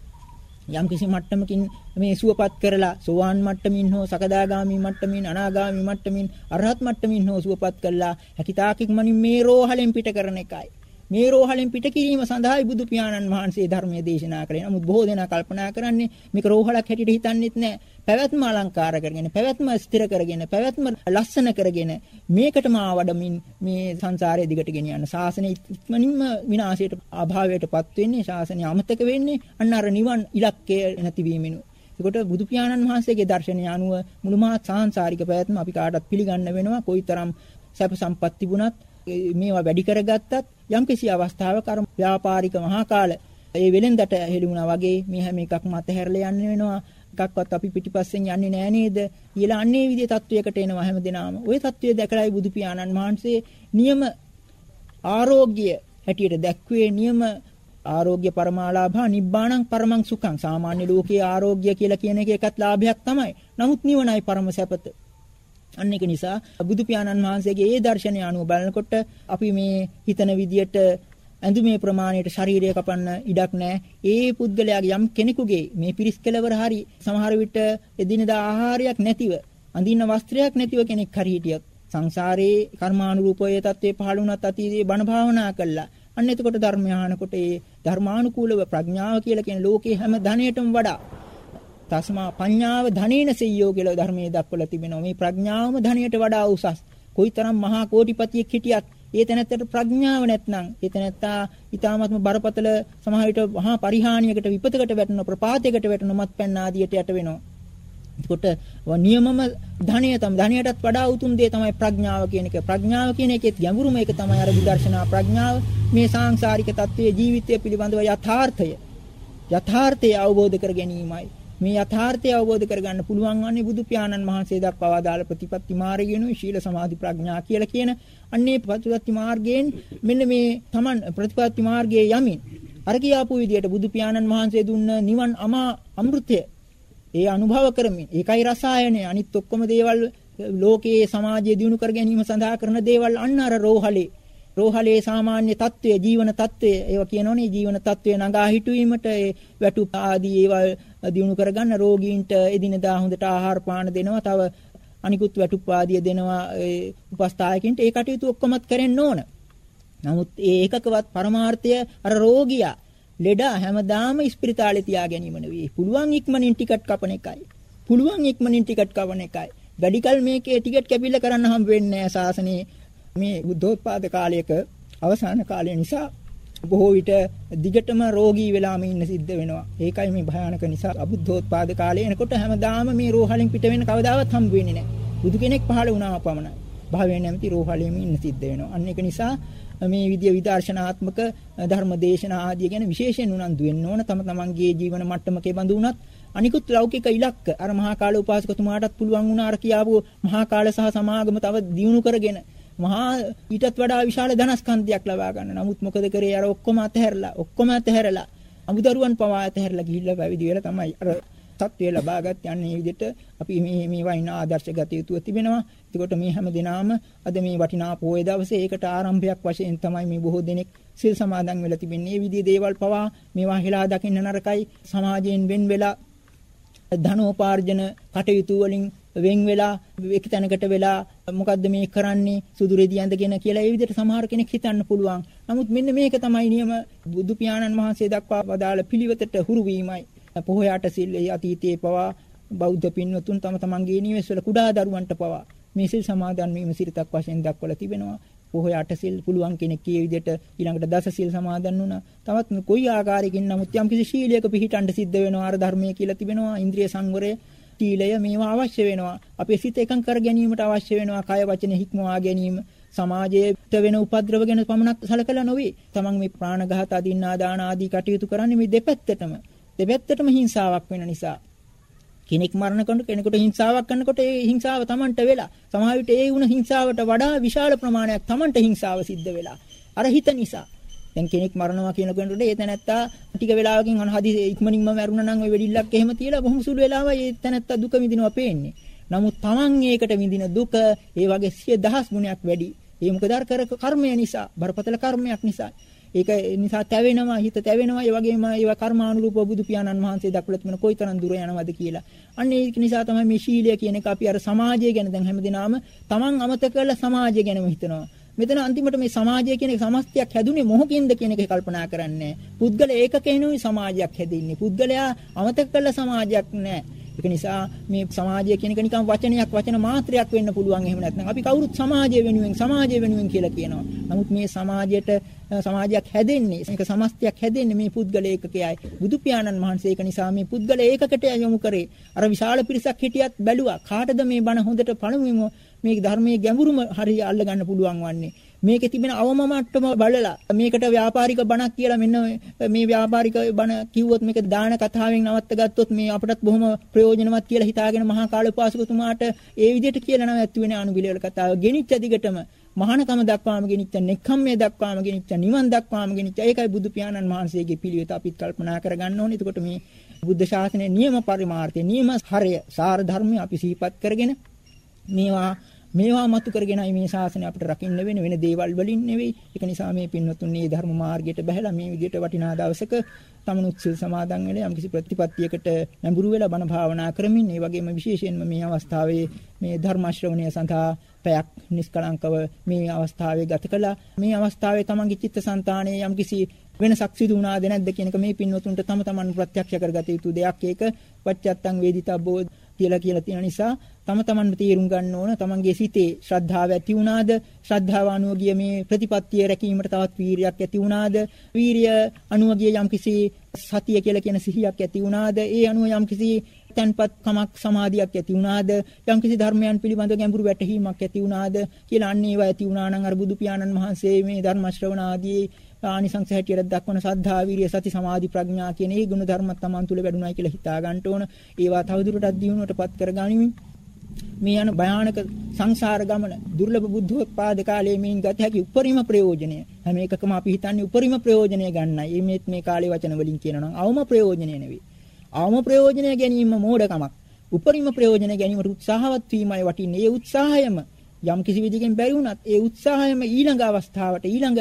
යම් කිසි මට්ටමකින් මේ සුවපත් කරලා සෝවාන් මට්ටමින් හෝ සකදාගාමි මට්ටමින් අනාගාමි මට්ටමින් අරහත් මට්ටමින් හෝ සුවපත් කළා හැකිතාකින් මේ රෝහලෙන් පිට කරන එකයි මේ රෝහලෙන් පිට කිරීම සඳහායි බුදු පියාණන් වහන්සේ ධර්මයේ දේශනා කළේ. නමුත් බොහෝ දෙනා කල්පනා කරන්නේ මේක රෝහලක් හැටියට හිතන්නේත් නැහැ. පැවැත්ම අලංකාර කරගෙන, පැවැත්ම ස්ථිර කරගෙන, පැවැත්ම ලස්සන කරගෙන මේකටම ආවඩමින් මේ සංසාරයේ දිගට ගෙනියන්න. ශාසනය ඉක්මනින්ම විනාශයට අභාවයටපත් වෙන්නේ, ශාසනය අමතක වෙන්නේ අන්න අර නිවන් ඉලක්කය නැතිවීමෙනු. ඒකට බුදු පියාණන් වහන්සේගේ දර්ශනය අනුව මුළු මහත් සාංශාරික පැවැත්ම අපි කාටත් පිළිගන්න වෙනවා. කොයිතරම් සැප සම්පත් තිබුණත් මේවා වැඩි කරගත්තත් යම්කිසි අවස්ථාවක අර ව්‍යාපාරික මහා කාල ඒ වෙලෙන්දට හෙළුණා වගේ මේ හැම එකක්ම අතහැරලා යන්න වෙනවා. එකක්වත් අපි පිටිපස්සෙන් යන්නේ නෑ නේද? කියලා අන්නේ විදිහේ තත්වයකට එනවා හැමදෙනාම ওই තත්වය දැකලායි බුදු පියාණන් වහන්සේ නියම ආරෝග්‍ය හැටියට දැක්වේ නියම ආරෝග්‍ය පරමාලාභා නිබ්බාණං පරමං සුඛං සාමාන්‍ය ලෝකයේ ආරෝග්‍ය කියලා කියන එක එකත් ලාභයක් තමයි නමුත් නිවනයි පරම සැපත අන්න ඒක නිසා බුදු පියාණන් වහන්සේගේ ඒ දර්ශනය අනුව බලනකොට අපි මේ හිතන විදියට ඇඳුමේ ප්‍රමාණයට ශරීරය කපන්න ඉඩක් නැහැ. ඒ පුද්ගලයාගේ යම් කෙනෙකුගේ මේ පිරිස් කෙලවර හරි සමහර විට එදිනදා ආහාරයක් නැතිව අඳින්න වස්ත්‍රයක් නැතිව කෙනෙක් හරි හිටියොත් සංසාරේ කර්මානුරූපයේ தત્ත්වේ පහළ වුණත් අතීතයේ බණ භාවනා කළා. අන්න එතකොට ධර්මය අහනකොට ඒ ධර්මානුකූලව ප්‍රඥාව කියලා කියන ලෝකේ හැම ධනයටම වඩා තස්මා පඤ්ඤාව ධනේන සෙය්‍යෝ කියලා ධර්මයේ දක්වලා තිබෙනවා. මේ ප්‍රඥාවම ධනයට වඩා උසස්. කොයිතරම් මහා කෝටිපතියෙක් හිටියත් ඒ තැනැත්තට ප්‍රඥාව නැත්නම් ඒ තැනැත්තා ඊ타මත්ම බරපතල සමහර විට මහා පරිහානියකට විපතකට වැටෙන ප්‍රපාතයකට වැටෙන මත්පැන් ආදියට යට වෙනවා. එතකොට නියමම ධනය තම ධනයටත් වඩා උතුම් දේ තමයි ප්‍රඥාව කියන එක. ප්‍රඥාව කියන එකෙත් ගැඹුරුම එක තමයි අර විදර්ශනා ප්‍රඥාව. මේ සාංශාරික தત્ත්වයේ ජීවිතය පිළිබඳව යථාර්ථය යථාර්ථය අවබෝධ කර ගැනීමයි. මේ යථාර්ථය අවබෝධ කරගන්න පුළුවන් වන්නේ බුදු පියාණන් වහන්සේ දක්වා දාල ප්‍රතිපත්ති මාර්ගයනුයි ශීල සමාධි ප්‍රඥා කියලා කියන අන්නේ ප්‍රතිපත්ති මාර්ගයෙන් මෙන්න මේ Taman ප්‍රතිපත්ති මාර්ගයේ යමින් අර කියාපු විදිහට බුදු පියාණන් වහන්සේ දුන්න නිවන් අමා අමෘතය ඒ අනුභව කරමින් ඒකයි රසායනය. අනිත් ඔක්කොම දේවල් ලෝකයේ සමාජයේ දිනු කර ගැනීම සඳහා කරන දේවල් අන්න අර රෝහලේ. රෝහලේ සාමාන්‍ය తත්වය ජීවන తත්වය ඒවා කියනෝනේ ජීවන తත්වය නගා හිටුවීමට ඒ වැටු ආදී ඒවා දිනු කරගන්න රෝගීන්ට එදිනදා හොඳට ආහාර පාන දෙනවා තව අනිකුත් වැටු ආදිය දෙනවා ඒ උපස්ථායකින්ට. ඒ කටයුතු ඔක්කොමත් කරෙන්න ඕන. නමුත් ඒකකවත් පරමාර්ථය අර රෝගියා ලෙඩා හැමදාම ස්පිරිතාලේ තියා ගැනීම නෙවෙයි. පුළුවන් ඉක්මනින් ටිකට් කපන එකයි. පුළුවන් ඉක්මනින් ටිකට් කපන එකයි. වැඩිකල් මේකේ ටිකට් කැපිල්ල කරන්න හම් වෙන්නේ නැහැ සාසනේ මේ බුද්ධෝත්පාද කාලයක අවසාන කාලය නිසා බොහෝ විට දිගටම රෝගී වෙලාම ඉන්න සිද්ධ වෙනවා. ඒකයි මේ භයානක නිසා අබුද්ධෝත්පාද කාලය එනකොට හැමදාම මේ රෝහලෙන් පිට වෙන්න කවදාවත් හම්බ වෙන්නේ නැහැ. බුදු කෙනෙක් පහළ වුණාම පමණයි. භාවයෙන් නැමැති රෝහලෙම ඉන්න සිද්ධ වෙනවා. අන්න ඒක නිසා මේ විදිය විදර්ශනාත්මක ධර්ම දේශනා ආදී ගැන විශේෂයෙන් උනන්දු වෙන්න ඕන. තම තමන්ගේ ජීවන මට්ටමකේ බඳු වුණත් අනිකුත් ලෞකික ඉලක්ක අර මහා කාල උපාසකතුමාටත් පුළුවන් වුණා අර කියාපු මහා කාල සහ සමාගම තව දියුණු කරගෙන මහා ඊටත් වඩා විශාල ධනස්කන්ධයක් ලබා ගන්න. නමුත් මොකද කරේ අර ඔක්කොම අතහැරලා ඔක්කොම අතහැරලා අමුදරුවන් පවා අතහැරලා ගිහිල්ලා පැවිදි වෙලා තමයි අර තත්ත්වය ලබාගත් යන්නේ මේ විදිහට අපි මේ මේ වයින් ආදර්ශ ගත යුතුව තිබෙනවා. එතකොට මේ හැම දිනාම අද මේ වටිනා පොයේ දවසේ ඒකට ආරම්භයක් වශයෙන් තමයි මේ බොහෝ දෙනෙක් සිල් සමාදන් වෙලා තිබෙන්නේ. මේ විදිහේ දේවල් පවා මේවා හිලා දකින්න නරකයි. සමාජයෙන් වෙන් වෙලා ධනෝපාර්ජන කටයුතු වලින් වෙන් වෙලා එක තැනකට වෙලා මොකද්ද මේ කරන්නේ සුදු රෙදි ඇඳගෙන කියලා ඒ විදිහට සමහර කෙනෙක් හිතන්න පුළුවන්. නමුත් මෙන්න මේක තමයි නියම බුදු පියාණන් වහන්සේ දක්වා වදාළ පිළිවෙතට හුරු වීමයි. පොහොයාට සිල් අතීතයේ පවා බෞද්ධ පින්වතුන් තම තමන්ගේ නිවෙස්වල කුඩා දරුවන්ට පවා මේ සිල් සමාදන් වීම සිරිතක් වශයෙන් දක්වලා තිබෙනවා. පොහොයාට සිල් පුළුවන් කෙනෙක් කී විදිහට ඊළඟට දස සිල් සමාදන් වුණා. තවත් කොයි ආකාරයකින් නමුත් යම් කිසි ශීලයක පිහිටන්න සිද්ධ වෙනවා අර ධර්මයේ කියලා තිබෙනවා. ඉන්ද්‍රිය සංවරය සීලය මේවා අවශ්‍ය වෙනවා. අපේ සිත එකඟ කර ගැනීමට අවශ්‍ය වෙනවා. කය වචන හික්මවා ගැනීම සමාජයට වෙන උපද්‍රව ගැන පමණක් සැලකලා නොවේ. තමන් මේ ප්‍රාණඝාත අදින්නා දාන ආදී කටයුතු කරන්නේ මේ දෙපැත්තටම. දෙපැත්තටම හිංසාවක් වෙන නිසා. කෙනෙක් මරනකොට කෙනෙකුට හිංසාවක් කරනකොට ඒ හිංසාව Tamanට වෙලා සමහර විට ඒ වුණ හිංසාවට වඩා විශාල ප්‍රමාණයක් Tamanට හිංසාව සිද්ධ වෙලා අර හිත නිසා දැන් කෙනෙක් මරනවා කියනකොට ඒ තැනැත්තා ටික වෙලාවකින් අන හදි ඉක්මනින්ම මරුණා නම් ওই වෙඩිල්ලක් එහෙම තියලා බොහොම සුළු වෙලාවයි ඒ තැනැත්තා දුක විඳිනවා පේන්නේ. නමුත් Taman ඒකට විඳින දුක ඒ වගේ සිය දහස් ගුණයක් වැඩි. ඒ මොකද අර කර කර්මය නිසා බරපතල කර්මයක් නිසා. ඒක නිසා තැවෙනවා හිත තැවෙනවා ඒ වගේම ඒවා කර්මානුරූප බුදු පියාණන් වහන්සේ දක්වලා තිබෙන කොයිතරම් දුර යනවද කියලා. අන්න ඒක නිසා තමයි මේ ශීලය කියන එක අපි අර සමාජය ගැන දැන් හැමදෙනාම Taman අමතක කරලා සමාජය ගැනම හිතනවා. මෙතන අන්තිමට මේ සමාජය කියන එක සමස්තයක් හැදුනේ මොහොකින්ද කියන එක කල්පනා කරන්නේ. පුද්ගල ඒකකේනොයි සමාජයක් හැදෙන්නේ. පුද්ගලයා අමතක කළ සමාජයක් නෑ. ඒක නිසා මේ සමාජය කියන එක නිකන් වචනයක් වචන මාත්‍රයක් වෙන්න පුළුවන් එහෙම නැත්නම් අපි කවුරුත් සමාජය වෙනුවෙන් සමාජය වෙනුවෙන් කියලා කියනවා. නමුත් මේ සමාජයට සමාජයක් හැදෙන්නේ මේක සමස්තයක් හැදෙන්නේ මේ පුද්ගල ඒකකයයි. බුදු පියාණන් වහන්සේ ඒක නිසා මේ පුද්ගල ඒකකට යොමු කරේ. අර විශාල පිරිසක් හිටියත් බැලුවා. කාටද මේ බණ හොඳට පණුවෙම මේ ධර්මයේ ගැඹුරුම හරිය අල්ල ගන්න පුළුවන් වන්නේ. මේකේ තිබෙන අවම මට්ටම බලලා මේකට ව්‍යාපාරික බණක් කියලා මෙන්න මේ ව්‍යාපාරික බණ කිව්වොත් මේක දාන කතාවෙන් නවත්ත ගත්තොත් මේ අපටත් බොහොම ප්‍රයෝජනවත් කියලා හිතාගෙන මහා කාලෝපාසකතුමාට ඒ විදිහට කියලා නම් ඇත්තු වෙන අනුබිලවල කතාව ගෙනිච්ච දිගටම මහානකම දක්වාම ගෙනිච්ච නෙක්ඛම්මය දක්වාම ගෙනිච්ච නිවන් දක්වාම ගෙනිච්ච ඒකයි බුදු පියාණන් වහන්සේගේ පිළිවෙත අපිත් කල්පනා කරගන්න ඕනේ. එතකොට මේ බුද්ධ ශාසනයේ නියම පරිමාර්ථය, නියම හරය, සාර ධර්මය අපි සිහිපත් කරගෙන මේවා මේවා මතු කරගෙනයි මේ ශාසනය අපිට රකින්න වෙන වෙන දේවල් වලින් නෙවෙයි. ඒක නිසා මේ පින්වතුන් මේ ධර්ම මාර්ගයට බැහැලා මේ විදිහට වටිනා දවසක තමනුත් සිල් සමාදන් වෙලා යම්කිසි ප්‍රතිපත්තියකට නැඹුරු වෙලා බණ භාවනා කරමින් ඒ වගේම විශේෂයෙන්ම මේ අවස්ථාවේ මේ ධර්ම ශ්‍රවණය සඳහා පැයක් නිෂ්කලංකව මේ අවස්ථාවේ ගත කළා. මේ අවස්ථාවේ තමන්ගේ චිත්තසංතානයේ යම්කිසි වෙනසක් සිදු වුණාද නැද්ද කියන එක මේ පින්වතුන්ට තම තමන් ප්‍රත්‍යක්ෂ කරගත යුතු දෙයක්. ඒක පච්චත්තං වේදිතබ්බෝ කියලා කියලා තියෙන නිසා තම තමන්ම තීරුම් ගන්න ඕන. තමන්ගේ සිතේ ශ්‍රද්ධාව ඇති වුණාද? ශ්‍රද්ධාව අනුව ගිය මේ ප්‍රතිපත්තිය රැකීමට තවත් වීරියක් ඇති වුණාද? වීරිය අනුව ගිය යම්කිසි සතිය කියලා කියන සිහියක් ඇති වුණාද? ඒ අනුව යම්කිසි තන්පත් කමක් සමාධියක් ඇති වුණාද? යම්කිසි ධර්මයන් පිළිබඳ ගැඹුරු වැටහීමක් ඇති වුණාද කියලා අන්න ඒවා ඇති වුණා නම් අර බුදු පියාණන් වහන්සේ මේ ධර්ම ශ්‍රවණ ආදී ආනිසංස හැටියට දක්වන සද්ධා විරිය සති සමාධි ප්‍රඥා කියන ඒ ගුණ ධර්ම තමන් තුළ වැඩුණයි කියලා හිතා ගන්න ඕන. ඒවා තවදුරටත් දියුණුවටපත් කරගනිමින් මේ යන භයානක සංසාර ගමන දුර්ලභ බුද්ධෝත්පාද කාලයේ මේන් ගත හැකි උපරිම ප්‍රයෝජනය හැම එකකම අපි හිතන්නේ උපරිම ප්‍රයෝජනය ගන්නයි. මේ මේ කාලේ වචන වලින් කියනවා නම් අවම ප්‍රයෝජනය නෙවෙයි. අවම ප්‍රයෝජනය ගැනීම මෝඩකමක්. උපරිම ප්‍රයෝජන ගැනීමට උත්සාහවත් වීමයි වටින්නේ. ඒ උත්සාහයම යම් කිසි විදිහකින් බැරි වුණත් ඒ උත්සාහයම ඊළඟ අවස්ථාවට ඊළඟ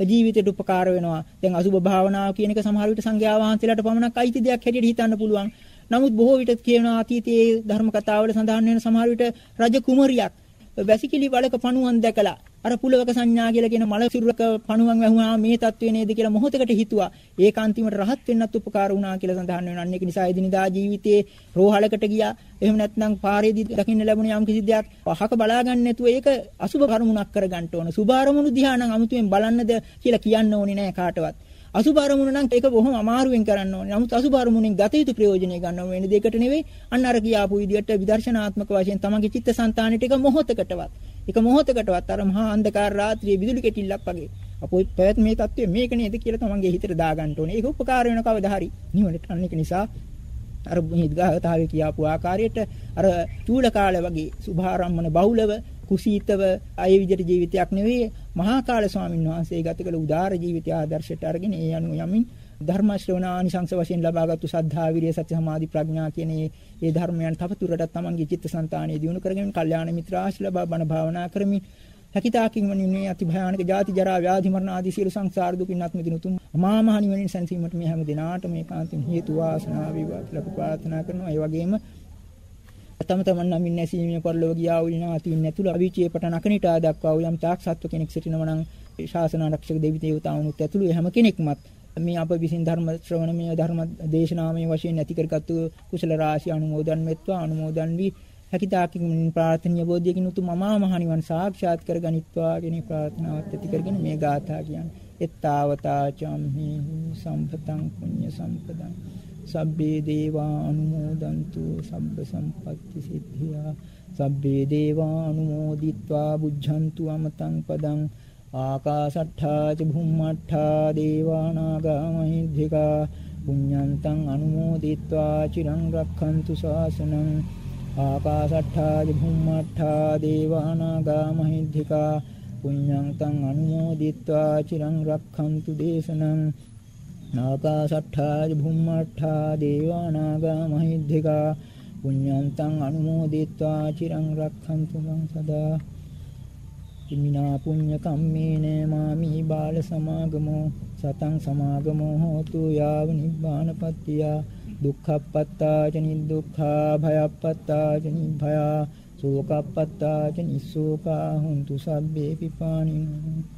ජීවිතයට උපකාර වෙනවා. දැන් අසුබ භාවනාව කියන එක සමහර විට සංඝයා වහන්සේලාට පමණක් අයිති දෙයක් හැටියට හිතන්න පුළුවන්. නමුත් බොහෝ විට කියනවා අතීතයේ ධර්ම කතාවල සඳහන් වෙන සමහර විට රජ කුමරියක් වැසිකිලි වලක පණුවන් දැකලා අර පුලවක සංඥා කියලා කියන මල සිරුරක පණුවන් වැහුණා මේ தત્ත්වේ නේද කියලා මොහොතකට හිතුවා. ඒක අන්තිමට රහත් වෙන්නත් උපකාර වුණා කියලා සඳහන් වෙනවා. අන්න ඒක නිසා එදිනදා ජීවිතයේ රෝහලකට ගියා. එහෙම නැත්නම් පාරේදී දකින්න ලැබුණ යම් කිසි දෙයක් පහක බලා ගන්න නැතුව ඒක අසුබ කර්මුණක් කරගන්න ඕන. සුභ අරමුණු දිහා නම් අමුතුවෙන් බලන්නද කියලා කියන්න ඕනේ නෑ කාටවත්. අසුබ අරමුණ නම් ඒක බොහොම අමාරුවෙන් කරන්න ඕනේ. නමුත් අසුබ අරමුණෙන් ගත යුතු ප්‍රයෝජනය ගන්න වෙන දෙයකට නෙවෙයි. අන්න අර කියාපු විදිහට විදර්ශනාත්මක වශයෙන් තමන්ගේ චිත්තසංතානෙට එක මොහොතකටවත්. එක මොහොතකටවත් අර මහා අන්ධකාර රාත්‍රියේ විදුලි කෙටිල්ලක් වගේ. අපෝ පැවැත් මේ தත්ත්වය මේක නේද කියලා තමන්ගේ හිතට දාගන්න ඕනේ. ඒක උපකාර වෙන කවදා හරි. නිවනට අන්න ඒක නිසා අර හිද්ගාතාවේ කියාපු ආකාරයට අර චූල කාලේ වගේ සුභාරම්මන බහුලව කුසීතව අය විදිහට ජීවිතයක් නෙවෙයි මහා කාල ස්වාමීන් වහන්සේ ගත කළ උදාාර ජීවිතය ආදර්ශයට අරගෙන ඒ අනුව යමින් ධර්ම ශ්‍රවණානිසංස වශයෙන් ලබාගත්තු සද්ධා විරිය සත්‍ය සමාධි ප්‍රඥා කියන මේ ධර්මයන් තවතුරටත් තමන්ගේ චිත්තසංතානයේ දියුණු කරගෙන කල්යාණ මිත්‍ර ආශ්‍රය ලබා බණ භාවනා කරමින් හැකිතාකින් වනින්නේ අති භයානක ජාති ජරා ව්‍යාධි මරණ ආදී සියලු සංසාර දුකින් අත් මිදින උතුම් අමා මහ නිවනින් සැනසීමට මේ හැම දිනාට මේ කාන්තින් හේතු වාසනා වේවා කියලා ප්‍රාර්ථනා කරනවා. ඒ වගේම තම තමන් නම් ඉන්නේ සීමිය පරිලෝක ගියා වූ නාතින් ඇතුළ අවීචයේ පටන් අකනිටා දක්වා වූ යම් තාක් සත්ව කෙනෙක් සිටිනවා නම් ශාසන ආරක්ෂක දෙවි දේවතාවුනුත් ඇතුළු හැම කෙනෙක්මත් මේ අප විසින් ධර්ම ශ්‍රවණමය ධර්ම දේශනාමය වශයෙන් ඇති කරගත්තු කුසල රාශි අනුමෝදන් මෙත්වා අනුමෝදන් වී හැකිතාකින් ප්‍රාර්ථනීය බෝධියකින් උතුම් අමා මහ නිවන් සාක්ෂාත් කරගනිත්වා කියන ප්‍රාර්ථනාවත් ඇති කරගෙන මේ ගාථා කියන්නේ. එත්තාවතා චම්හි සම්පතං පුඤ්ඤ සම්පදං. සබ්බේ දේවා අනුමෝදන්තු සබ්බ සම්පත්ති සිද්ධියා. සබ්බේ දේවා අනුමෝදිත්වා බුද්ධන්තු අමතං පදං. ආකාසට්ඨා ච භුම්මට්ඨා දේවා නාග මහිද්దికා. පුඤ්ඤන්තං අනුමෝදිත්වා චිරං රක්ඛන්තු ශාසනං. ආකාසට්ඨා ච භුම්මට්ඨා දේවා නාග මහිද්దికා. පුඤ්ඤන්තං අනුමෝදිත්වා චිරං රක්ඛන්තු දේශනං. ආකාසට්ඨා භුම්මට්ඨා දේවානාගා මහිද්దికා පුඤ්ඤන්තං අනුමෝදිත්වා චිරං රක්ඛන්තු මං සදා. ඉමිනා පුඤ්ඤ කම්මේන මාමි බාල සමාගමෝ සතං සමාගමෝ හෝතු යාව නිබ්බානපත්තිය දුක්ඛප්පත්තා ච නිදුක්ඛා භයප්පත්තා ච නිභයා සෝකප්පත්තා ච නිස්සෝකා හුන්තු සබ්බේ පිපානිනෝ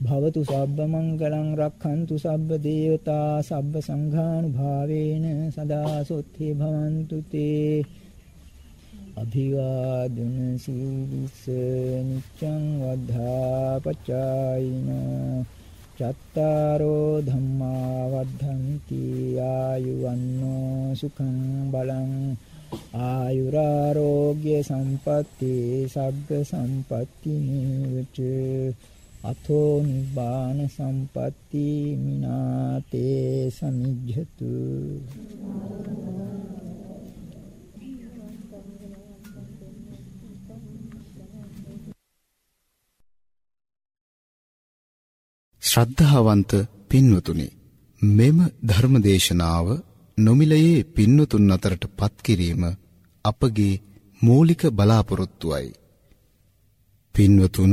භවතු සබ්බ මංගලං රක්ඛන්තු සබ්බ දේවතා සබ්බ සංඝානුභාවේන සදා සොත්ති භවන්තු තේ අභිවාදන සීලිස නිච්ඡං වද්ධා පචායින චත්තාරෝ ධම්මා වද්ධන්ති ආයුවන්නෝ සුඛං බලං ආයුරාෝග්‍ය සම්පatti සග්ග සම්පatti නිවච අතෝ නිබ්බාන සම්පatti මිනාතේ සමිජ්ජතු ශ්‍රද්ධාවන්ත පින්වතුනි මෙම ධර්මදේශනාව නොමිලයේ පින්වතුන් අතරට පත් කිරීම අපගේ මූලික බලාපොරොත්තුවයි. පින්වතුන්